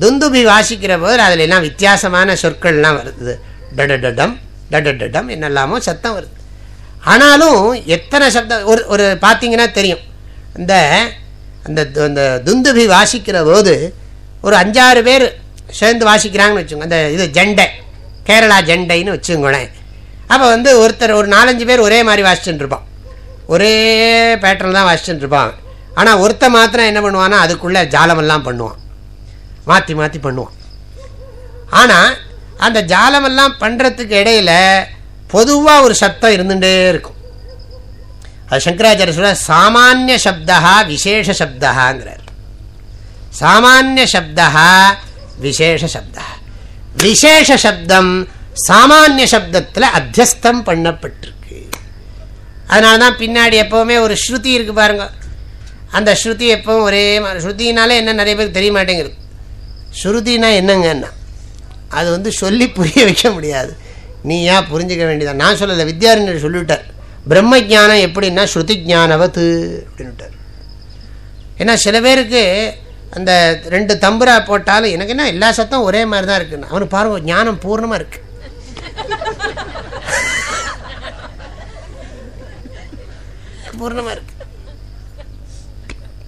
துந்துபி வாசிக்கிற போது அதில் எல்லாம் வித்தியாசமான சொற்கள்லாம் வருது. டடடம் டடம் என்னெல்லாமோ சத்தம் வருது. ஆனாலும் எத்தனை சப்தம் ஒரு ஒரு பார்த்தீங்கன்னா தெரியும். இந்த அந்த அந்த துந்துபி வாசிக்கிற போது ஒரு அஞ்சாறு பேர் சேர்ந்து வாசிக்கிறாங்கன்னு வச்சுக்கோங்க. அந்த இது ஜெண்டை கேரளா ஜெண்டைன்னு வச்சுங்களேன் அப்போ வந்து ஒருத்தர் ஒரு நாலஞ்சு பேர் ஒரே மாதிரி வாசிச்சுட்டு இருப்பான். ஒரே பேட்டர்ன் தான் வாசிச்சுட்டு இருப்பான். ஆனால் ஒருத்த மாத்திரம் என்ன பண்ணுவான்னா அதுக்குள்ளே ஜாலமெல்லாம் பண்ணுவான். மாற்றி மாற்றி பண்ணுவான். ஆனால் அந்த ஜாலமெல்லாம் பண்ணுறதுக்கு இடையில பொதுவாக ஒரு சத்தம் இருந்துகிட்டே இருக்கும். அது சங்கராச்சாரிய சொல்ல சாமானிய சப்தா விசேஷ சப்தகாங்கிறார் சாமானிய சப்தா விசேஷ சப்தா விசேஷ சப்தம் சாமானிய சப்தத்தில் அத்தியஸ்தம் பண்ணப்பட்டிருக்கு. அதனால தான் பின்னாடி எப்போவுமே ஒரு ஸ்ருதி இருக்கு பாருங்க. அந்த ஸ்ருதி எப்பவும் ஒரே மாதிரி ஸ்ருதினாலே என்ன நிறைய பேருக்கு தெரிய மாட்டேங்குது. ஸ்ருதினா என்னங்கன்னா அது வந்து சொல்லி புரிய வைக்க முடியாது. நீ ஏன் புரிஞ்சிக்க வேண்டியதான் நான் சொல்லலை வித்யாரண்யர் சொல்லிவிட்டார். பிரம்ம ஜானம் எப்படின்னா ஸ்ருதி ஜானவத்து அப்படின்ட்டார் ஏன்னா சில பேருக்கு அந்த ரெண்டு தம்புரா போட்டாலும் எனக்கு என்ன எல்லா சத்தம் ஒரே மாதிரி தான் இருக்குன்னு. அவனுக்கு பாருங்க ஞானம் பூர்ணமாக இருக்குது பூர்ணமாக இருக்கு.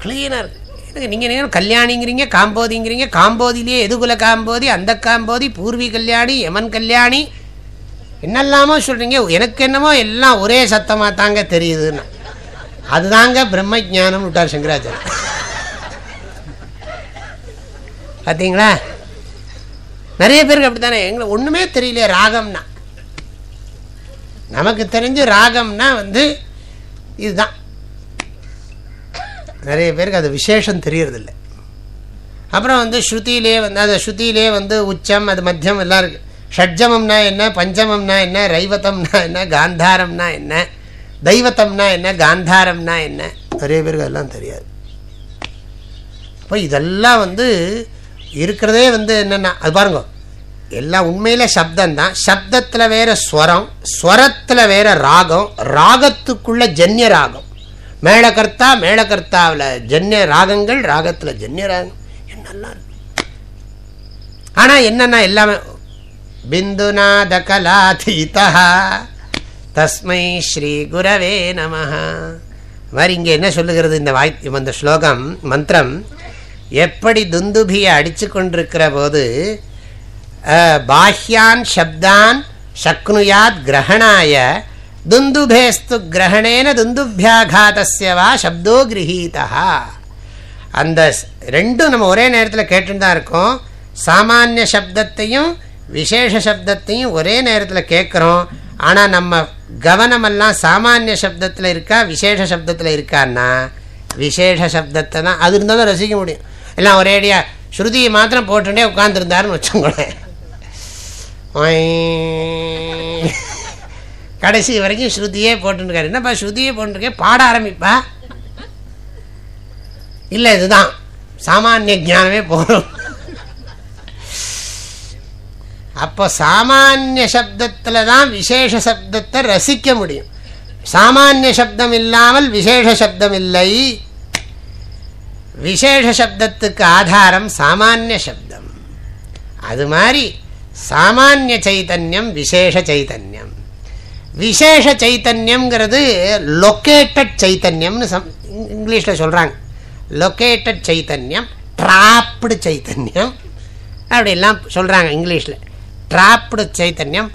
கிளீனாக இருக்குது எனக்கு நீங்கள் நீங்கள் கல்யாணிங்கிறீங்க காம்போதிங்கிறீங்க காம்போதிலேயே எதுகுல காம்போதி அந்த காம்போதி பூர்வி கல்யாணி யமன் கல்யாணி என்னெல்லாமோ சொல்கிறீங்க எனக்கு என்னமோ எல்லாம் ஒரே சத்தமாக தாங்க தெரியுதுன்னு. அதுதாங்க பிரம்ம ஜானம் விட்டார் சங்கராச்சார். பார்த்தீங்களா நிறைய பேருக்கு அப்படி தானே எங்களை ஒன்றுமே தெரியல ராகம்னா. நமக்கு தெரிஞ்சு ராகம்னா வந்து இதுதான். நிறைய பேருக்கு அது விசேஷம் தெரியறதில்லை. அப்புறம் வந்து ஸ்ருதியிலே வந்து அது ஸ்ருதியிலே வந்து உச்சம் அது மத்தியம் எல்லாம் இருக்குது ஷட்ஜமம்னா என்ன பஞ்சமம்னா என்ன ரைவத்தம்னா என்ன காந்தாரம்னா என்ன தெய்வத்தம்னா என்ன காந்தாரம்னா என்ன? நிறைய பேருக்கு அதெல்லாம் தெரியாது. அப்போ இதெல்லாம் வந்து இருக்கிறதே வந்து என்னென்னா அது பாருங்க எல்லாம் உண்மையில் சப்தம் தான் சப்தத்தில் வேற ஸ்வரம் ஸ்வரத்தில் வேற ராகம் ராகத்துக்குள்ள ஜன்ய ராகம். மேளகர்த்தா மேளகர்த்தாவில் ஜன்ய ராகங்கள் ராகத்தில் ஜன்ய ராகம். என்னெல்லாம் இருக்கு? ஆனால் என்னென்னா எல்லாமே பிந்துநாத கலாதீதா தஸ்மை ஸ்ரீ குரவே நம மாதிரி இங்கே என்ன சொல்லுகிறது இந்த வாய் இந்த ஸ்லோகம் மந்திரம்? எப்படி துந்துபியை அடித்து கொண்டிருக்கிற போது பாஹ்யான் சப்தான் சக்னுயாத் கிரகணாய துந்துபேஸ்து கிரகணேன துந்துபியாகாத்தவா சப்தோ கிரகீதா அந்த ரெண்டும் நம்ம ஒரே நேரத்தில் கேட்டுன்னு தான் இருக்கோம். சாமானிய சப்தத்தையும் விசேஷ சப்தத்தையும் ஒரே நேரத்தில் கேட்குறோம். ஆனால் நம்ம கவனமெல்லாம் சாமானிய சப்தத்தில் இருக்கா விசேஷ சப்தத்தில் இருக்கான்னா விசேஷ சப்தத்தை தான் அது இருந்தால் தான் ரசிக்க முடியும். எல்லாம் ஒரேடியாக ஸ்ருதியை மாத்திரம் போட்டுட்டே உட்காந்துருந்தாருன்னு வச்சுக்கோங்களேன். கடைசி வரைக்கும் ஸ்ருதியே போட்டுருக்காரு என்னப்பா ஸ்ருதியே போட்டுருக்கேன் பாட ஆரம்பிப்பா. இல்லை இதுதான். சாமானிய ஜானமே போகிறோம் அப்போ சாமானிய சப்தத்தில் தான் விசேஷ சப்தத்தை ரசிக்க முடியும். சாமானிய சப்தம் இல்லாமல் விசேஷ சப்தம் இல்லை விசேஷ சப்தத்துக்கு ஆதாரம் சாமானிய சப்தம். அது மாதிரி சாமானிய சைத்தன்யம் விசேஷ சைத்தன்யம் விசேஷ சைத்தன்யம்ங்கிறது லொக்கேட்டட் சைத்தன்யம்னு சம் இங்கிலீஷில் சொல்கிறாங்க லொக்கேட்டட் சைத்தன்யம் ட்ராப்டு சைத்தன்யம் அப்படிலாம் சொல்கிறாங்க இங்கிலீஷில். ட்ராப்டு சைத்தன்யம்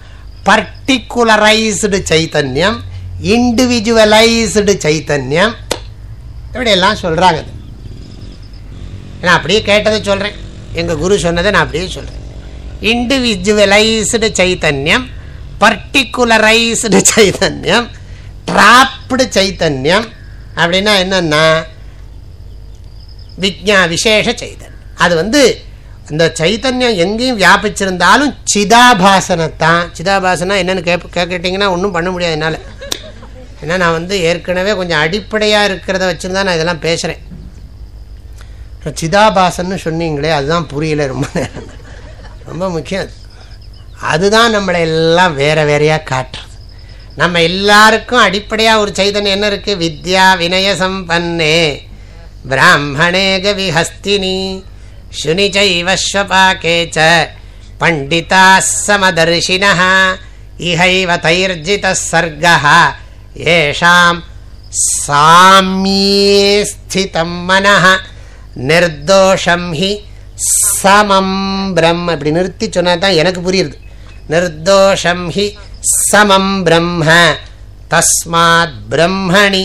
பர்டிகுலரைஸ்டு சைத்தன்யம் இண்டிவிஜுவலைஸ்டு சைத்தன்யம் இப்படியெல்லாம் சொல்கிறாங்க நான் அப்படியே கேட்டதை சொல்கிறேன் எங்கள் குரு சொன்னதை நான் அப்படியே சொல்கிறேன் இண்டிவிஜுவலைஸ்டு சைத்தன்யம் பர்டிகுலரைஸ்டு சைதன்யம் ட்ராப்டு சைத்தன்யம் அப்படின்னா என்னன்னா விஜா விசேஷ சைதன்யம் அது வந்து இந்த சைத்தன்யம் எங்கேயும் வியாபிச்சிருந்தாலும் சிதாபாசனத்தான் சிதாபாசனா என்னென்னு கேப் கேட்கிட்டிங்கன்னா ஒன்றும் பண்ண முடியாது என்னால் ஏன்னா நான் வந்து ஏற்கனவே கொஞ்சம் அடிப்படையாக இருக்கிறத வச்சுருந்தா நான் இதெல்லாம் பேசுகிறேன் சிதாபாசன்னு சொன்னீங்களே அதுதான் புரியல ரொம்ப நேரம் ரொம்ப முக்கியம். அதுதான் நம்மளை எல்லாம் வேறு வேறையாக காட்டுறது. நம்ம எல்லாருக்கும் அடிப்படையாக ஒரு சைதன்யம் என்ன இருக்குது வித்யா வினய சம்பன்னே. பிராமணே கவிஹஸ்தினி சுனிச்சைவஸ்வபாக்கேச்ச பண்டிதா சமதர்ஷின இஹைவ தைர்ஜித சர்க்கா ஏஷாம் சாமியே ஸ்திதம் மன நிர்தோஷம் ஹி சமம் பிரம்ம. இப்படி நிறுத்தி சொன்னா தான் எனக்கு புரியுது. நிர்தோஷம் ஹி சமம் பிரம்ம. தஸ்மாத் பிரம்மணி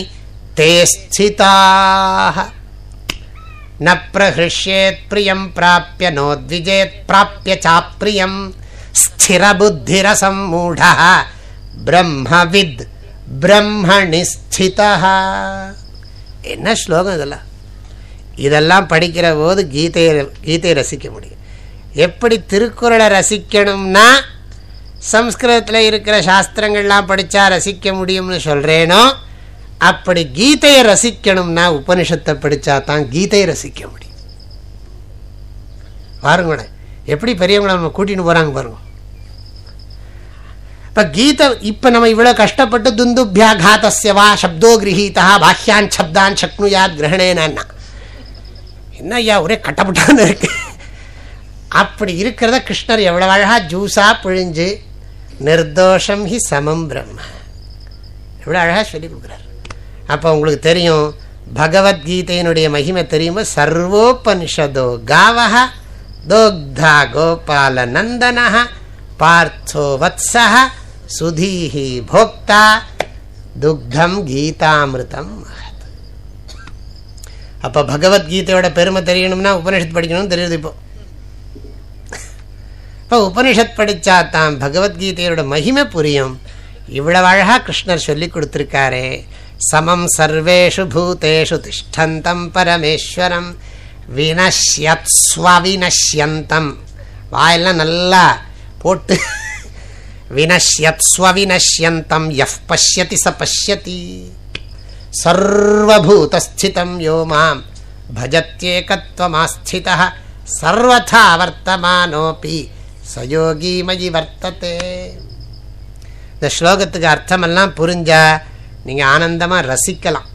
தே ஸ்திதாக ந பிரஹிஷ்யேத் பிரியம் பிராப்பிய நோத்விஜேத் பிராப்பிய சாப்பிரியம் ஸ்திரபுத்திரசம் மூடா பிரம்மவித் பிரம்மணி ஸ்திதா என்ன ஸ்லோகம் இதெல்லாம்? இதெல்லாம் படிக்கிற போது கீதையை கீதையை ரசிக்க முடியும். எப்படி திருக்குறளை ரசிக்கணும்னா சம்ஸ்கிருதத்தில் இருக்கிற சாஸ்திரங்கள்லாம் படித்தா ரசிக்க முடியும்னு சொல்கிறேனோ அப்படி கீதையை ரசிக்கணும்னா உபனிஷத்தை படித்தா தான் கீதையை ரசிக்க முடியும். பாருங்களேன் எப்படி பெரியவங்களை நம்ம கூட்டின்னு போகிறாங்க பாருங்க. இப்போ கீதை இப்போ நம்ம இவ்வளோ கஷ்டப்பட்டு துந்துபியாகாத்தஸ்யவா சப்தோ கிரகீதா பாஹ்யான் சப்தான் சக்னுயாத் கிரகணேனா என்ன ஐயா ஒரே கட்டப்பட்டான்னு இருக்கு. அப்படி இருக்கிறத கிருஷ்ணர் எவ்வளோ அழகா ஜூஸாக பிழிஞ்சு நிர்தோஷம் ஹி சமம் பிரம்ம. எவ்வளோ அழகாக சொல்லி கொடுக்குறாரு. அப்போ உங்களுக்கு தெரியும் பகவத்கீதையினுடைய மகிமை தெரியுமா? சர்வோபனிஷதோ காவக தோக்தா கோபால நந்தன பார்த்தோ வத்சா சுதீஹி போக்தா துக்தம் கீதாமிருதம் அப்போ பகவத்கீதையோட பெருமை தெரியணும்னா உபனிஷத் படிக்கணும்னு தெரியுது இப்போ. இப்போ உபனிஷத் படித்தா தான் பகவத்கீதையோட மகிமை புரியும். இவ்வளவு அழகாக கிருஷ்ணர் சொல்லி கொடுத்துருக்காரே. சமம் சர்வேஷு பூதேஷு திஷ்டந்தம் பரமேஸ்வரம். வினஷ்யத் ஸ்வவினஷ்யந்தம். வாயெல்லாம் நல்லா போட்டு. வினஷ்யத் ஸ்வவினஷ்யந்தம். எஃப் பஷ்யதி ச பஷ்யதி. சர்வபூதஸ்திதம் யோ மாம். பஜத்யேகத்வமாஸ்தித சர்வதா வர்த்தமானோபி சயோகிமயி வர்த்ததே இந்த ஸ்லோகத்துக்கு அர்த்தமெல்லாம் புரிஞ்சா நீங்கள் ஆனந்தமாக ரசிக்கலாம்.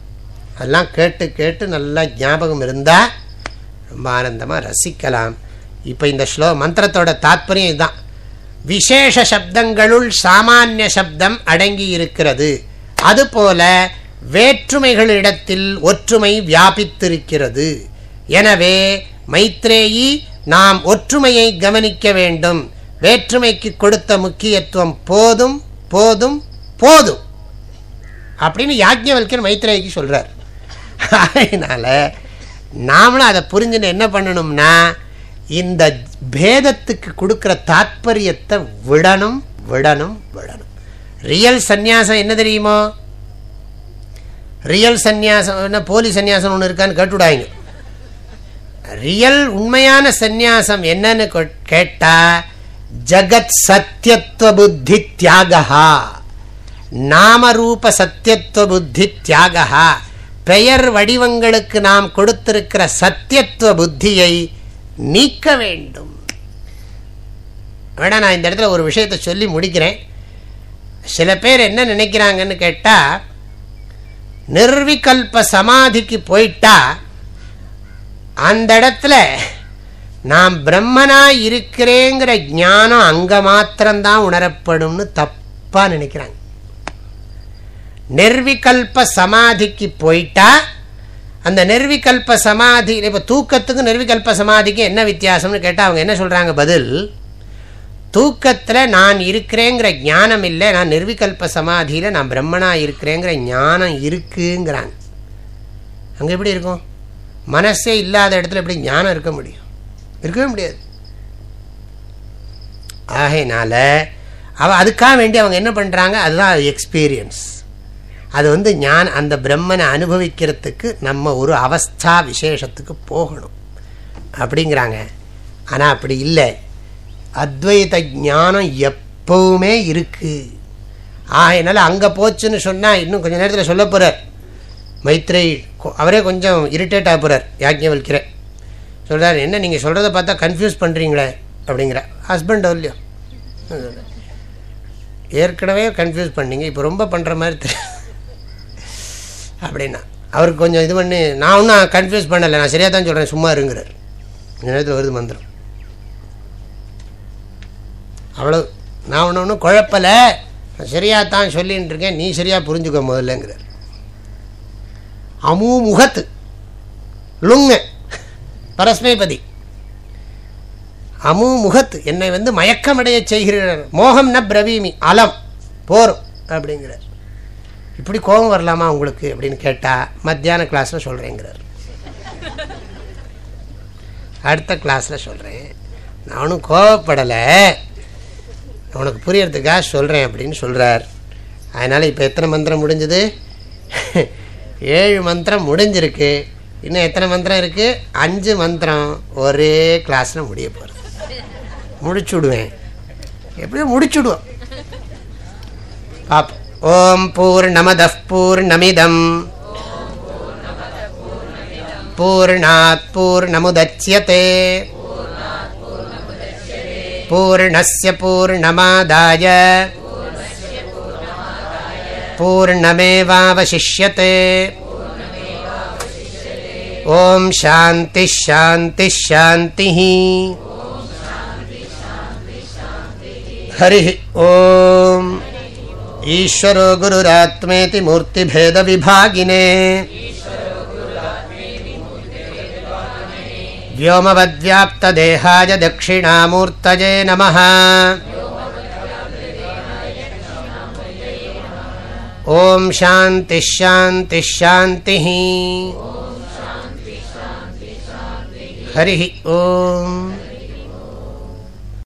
அதெல்லாம் கேட்டு கேட்டு நல்லா ஞாபகம் இருந்தால் ரொம்ப ஆனந்தமாக ரசிக்கலாம். இப்போ இந்த ஸ்லோ மந்திரத்தோட தாத்பரியம் இதுதான். விசேஷ சப்தங்களுள் சாமானிய சப்தம் அடங்கி இருக்கிறது. அதுபோல வேற்றுமைகளிடத்தில் ஒற்றுமை வியாபித்திருக்கிறது. எனவே மைத்ரேயி நாம் ஒற்றுமையை கவனிக்க வேண்டும். வேற்றுமைக்கு கொடுத்த முக்கியத்துவம் போதும் போதும் போதும். அப்படின்னு யாஜ்ஞவல்கர் மைத்ரேயிக்கு சொல்கிறார் அதனால் நாமளும் அதை புரிஞ்சுன்னு என்ன பண்ணணும்னா இந்த பேதத்துக்கு கொடுக்குற தாத்பரியத்தை விடணும் விடணும் விடணும். ரியல் சந்நியாசம் என்ன தெரியுமோ? ரியல் சந்நியாசம் என்ன போலி சந்நியாசம் ஒன்று இருக்கான்னு கேட்டுவிடாங்க ரியல் உண்மையான சந்நியாசம் என்னன்னு கேட்டா ஜகத் சத்தியத்துவ புத்தி தியாகா நாமரூப சத்தியத்துவ புத்தி தியாகா பெயர் வடிவங்களுக்கு நாம் கொடுத்திருக்கிற சத்தியத்துவ புத்தியை நீக்க வேண்டும். வேணா நான் இந்த இடத்துல ஒரு விஷயத்தை சொல்லி முடிக்கிறேன். சில பேர் என்ன நினைக்கிறாங்கன்னு கேட்டால் நிர்விகல்ப சமாதிக்கு போயிட்டா அந்த இடத்துல நான் பிரம்மனா இருக்கிறேங்கிற ஞானம் அங்கே மாத்திரம்தான் உணரப்படும்னு தப்பாக நினைக்கிறாங்க. நிர்விகல்ப சமாதிக்கு போயிட்டா அந்த நிர்விகல்ப சமாதி இப்போ தூக்கத்துக்கும் நிர்விகல்ப சமாதிக்கும் என்ன வித்தியாசம்னு கேட்டால் அவங்க என்ன சொல்கிறாங்க பதில்? தூக்கத்தில் நான் இருக்கிறேங்கிற ஞானம் இல்லை நான் நிர்விகல்ப சமாதியில் நான் பிரம்மனாக இருக்கிறேங்கிற ஞானம் இருக்குங்கிறாங்க. அங்கே எப்படி இருக்கும்? மனசே இல்லாத இடத்துல எப்படி ஞானம் இருக்க முடியும்? இருக்கவே முடியாது. ஆகையினால அவ அதுக்காக வேண்டி அவங்க என்ன பண்ணுறாங்க அதுதான் எக்ஸ்பீரியன்ஸ் அது வந்து ஞான் அந்த பிரம்மனை அனுபவிக்கிறதுக்கு நம்ம ஒரு அவஸ்தா விசேஷத்துக்கு போகணும். அப்படிங்கிறாங்க. ஆனால் அப்படி இல்லை. அத்வைத ஞானம் எப்பவுமே இருக்குது ஆகையினால அங்கே போச்சுன்னு சொன்னால் இன்னும் கொஞ்சம் நேரத்தில் சொல்ல போகிறார் மைத்ரை அவரே கொஞ்சம் இரிட்டேட் ஆக போகிறார் யாஜ்ஞவல்கிறேன் சொல்கிறார் என்ன நீங்கள் சொல்கிறத பார்த்தா கன்ஃபியூஸ் பண்ணுறீங்களே அப்படிங்கிற ஹஸ்பண்ட் இல்லையோ? ஏற்கனவே கன்ஃபியூஸ் பண்ணீங்க இப்போ ரொம்ப பண்ணுற மாதிரி தெரியும் அப்படின்னா. அவருக்கு கொஞ்சம் இது பண்ணி நான் ஒன்றும் கன்ஃபியூஸ் பண்ணலை நான் சரியாக தான் சொல்கிறேன் சும்மா இருங்கிறார். இந்த நேரத்தில் வருது மந்திரம். அவ்வளோ நான் ஒன்று ஒன்றும் குழப்பலை. சரியாக தான் சொல்லின்னு இருக்கேன். நீ சரியாக புரிஞ்சுக்க முதல்லங்கிறார். அமூமுகத்து. லுங்க. பரஸ்மைபதி. அமூமுகத்து. என்னை வந்து மயக்கமடைய செய்கிறார் மோகம் ந பிரவீமி. அலம். போரும். அப்படிங்கிறார். இப்படி கோபம் வரலாமா உங்களுக்கு அப்படின்னு கேட்டால் மத்தியான கிளாஸில் சொல்கிறேங்கிறார் அடுத்த கிளாஸில் சொல்கிறேன் நானும் கோவப்படலை. உனக்கு புரியறதுக்காக சொல்கிறேன் அப்படின்னு சொல்கிறார் அதனால் இப்போ எத்தனை மந்திரம் முடிஞ்சது? ஏழு மந்திரம் முடிஞ்சிருக்கு. இன்னும் எத்தனை மந்திரம் இருக்குது அஞ்சு மந்திரம் ஒரே கிளாஸில் முடிய போகிறது முடிச்சுடுவேன். எப்படியும் முடிச்சுடுவோம். பாப் ஓம் பூர்ணமத பூர்ணமிதம். பூர்ணாத் பூர்ணமுதட்சியதே पूर्णस्य पूर्णमादाय। पूर्णमेवावशिष्यते। ॐ शान्तिः शान्तिः शान्तिः। हरिः ॐ। ईश्वरो गुरुरात्मेति मूर्तिभेदविभागिने। व्योमवद्व्याप्तदेहाय दक्षिणामूर्तये नमः। ॐ शान्तिश्शान्तिश्शान्तिः हरिः ओम्।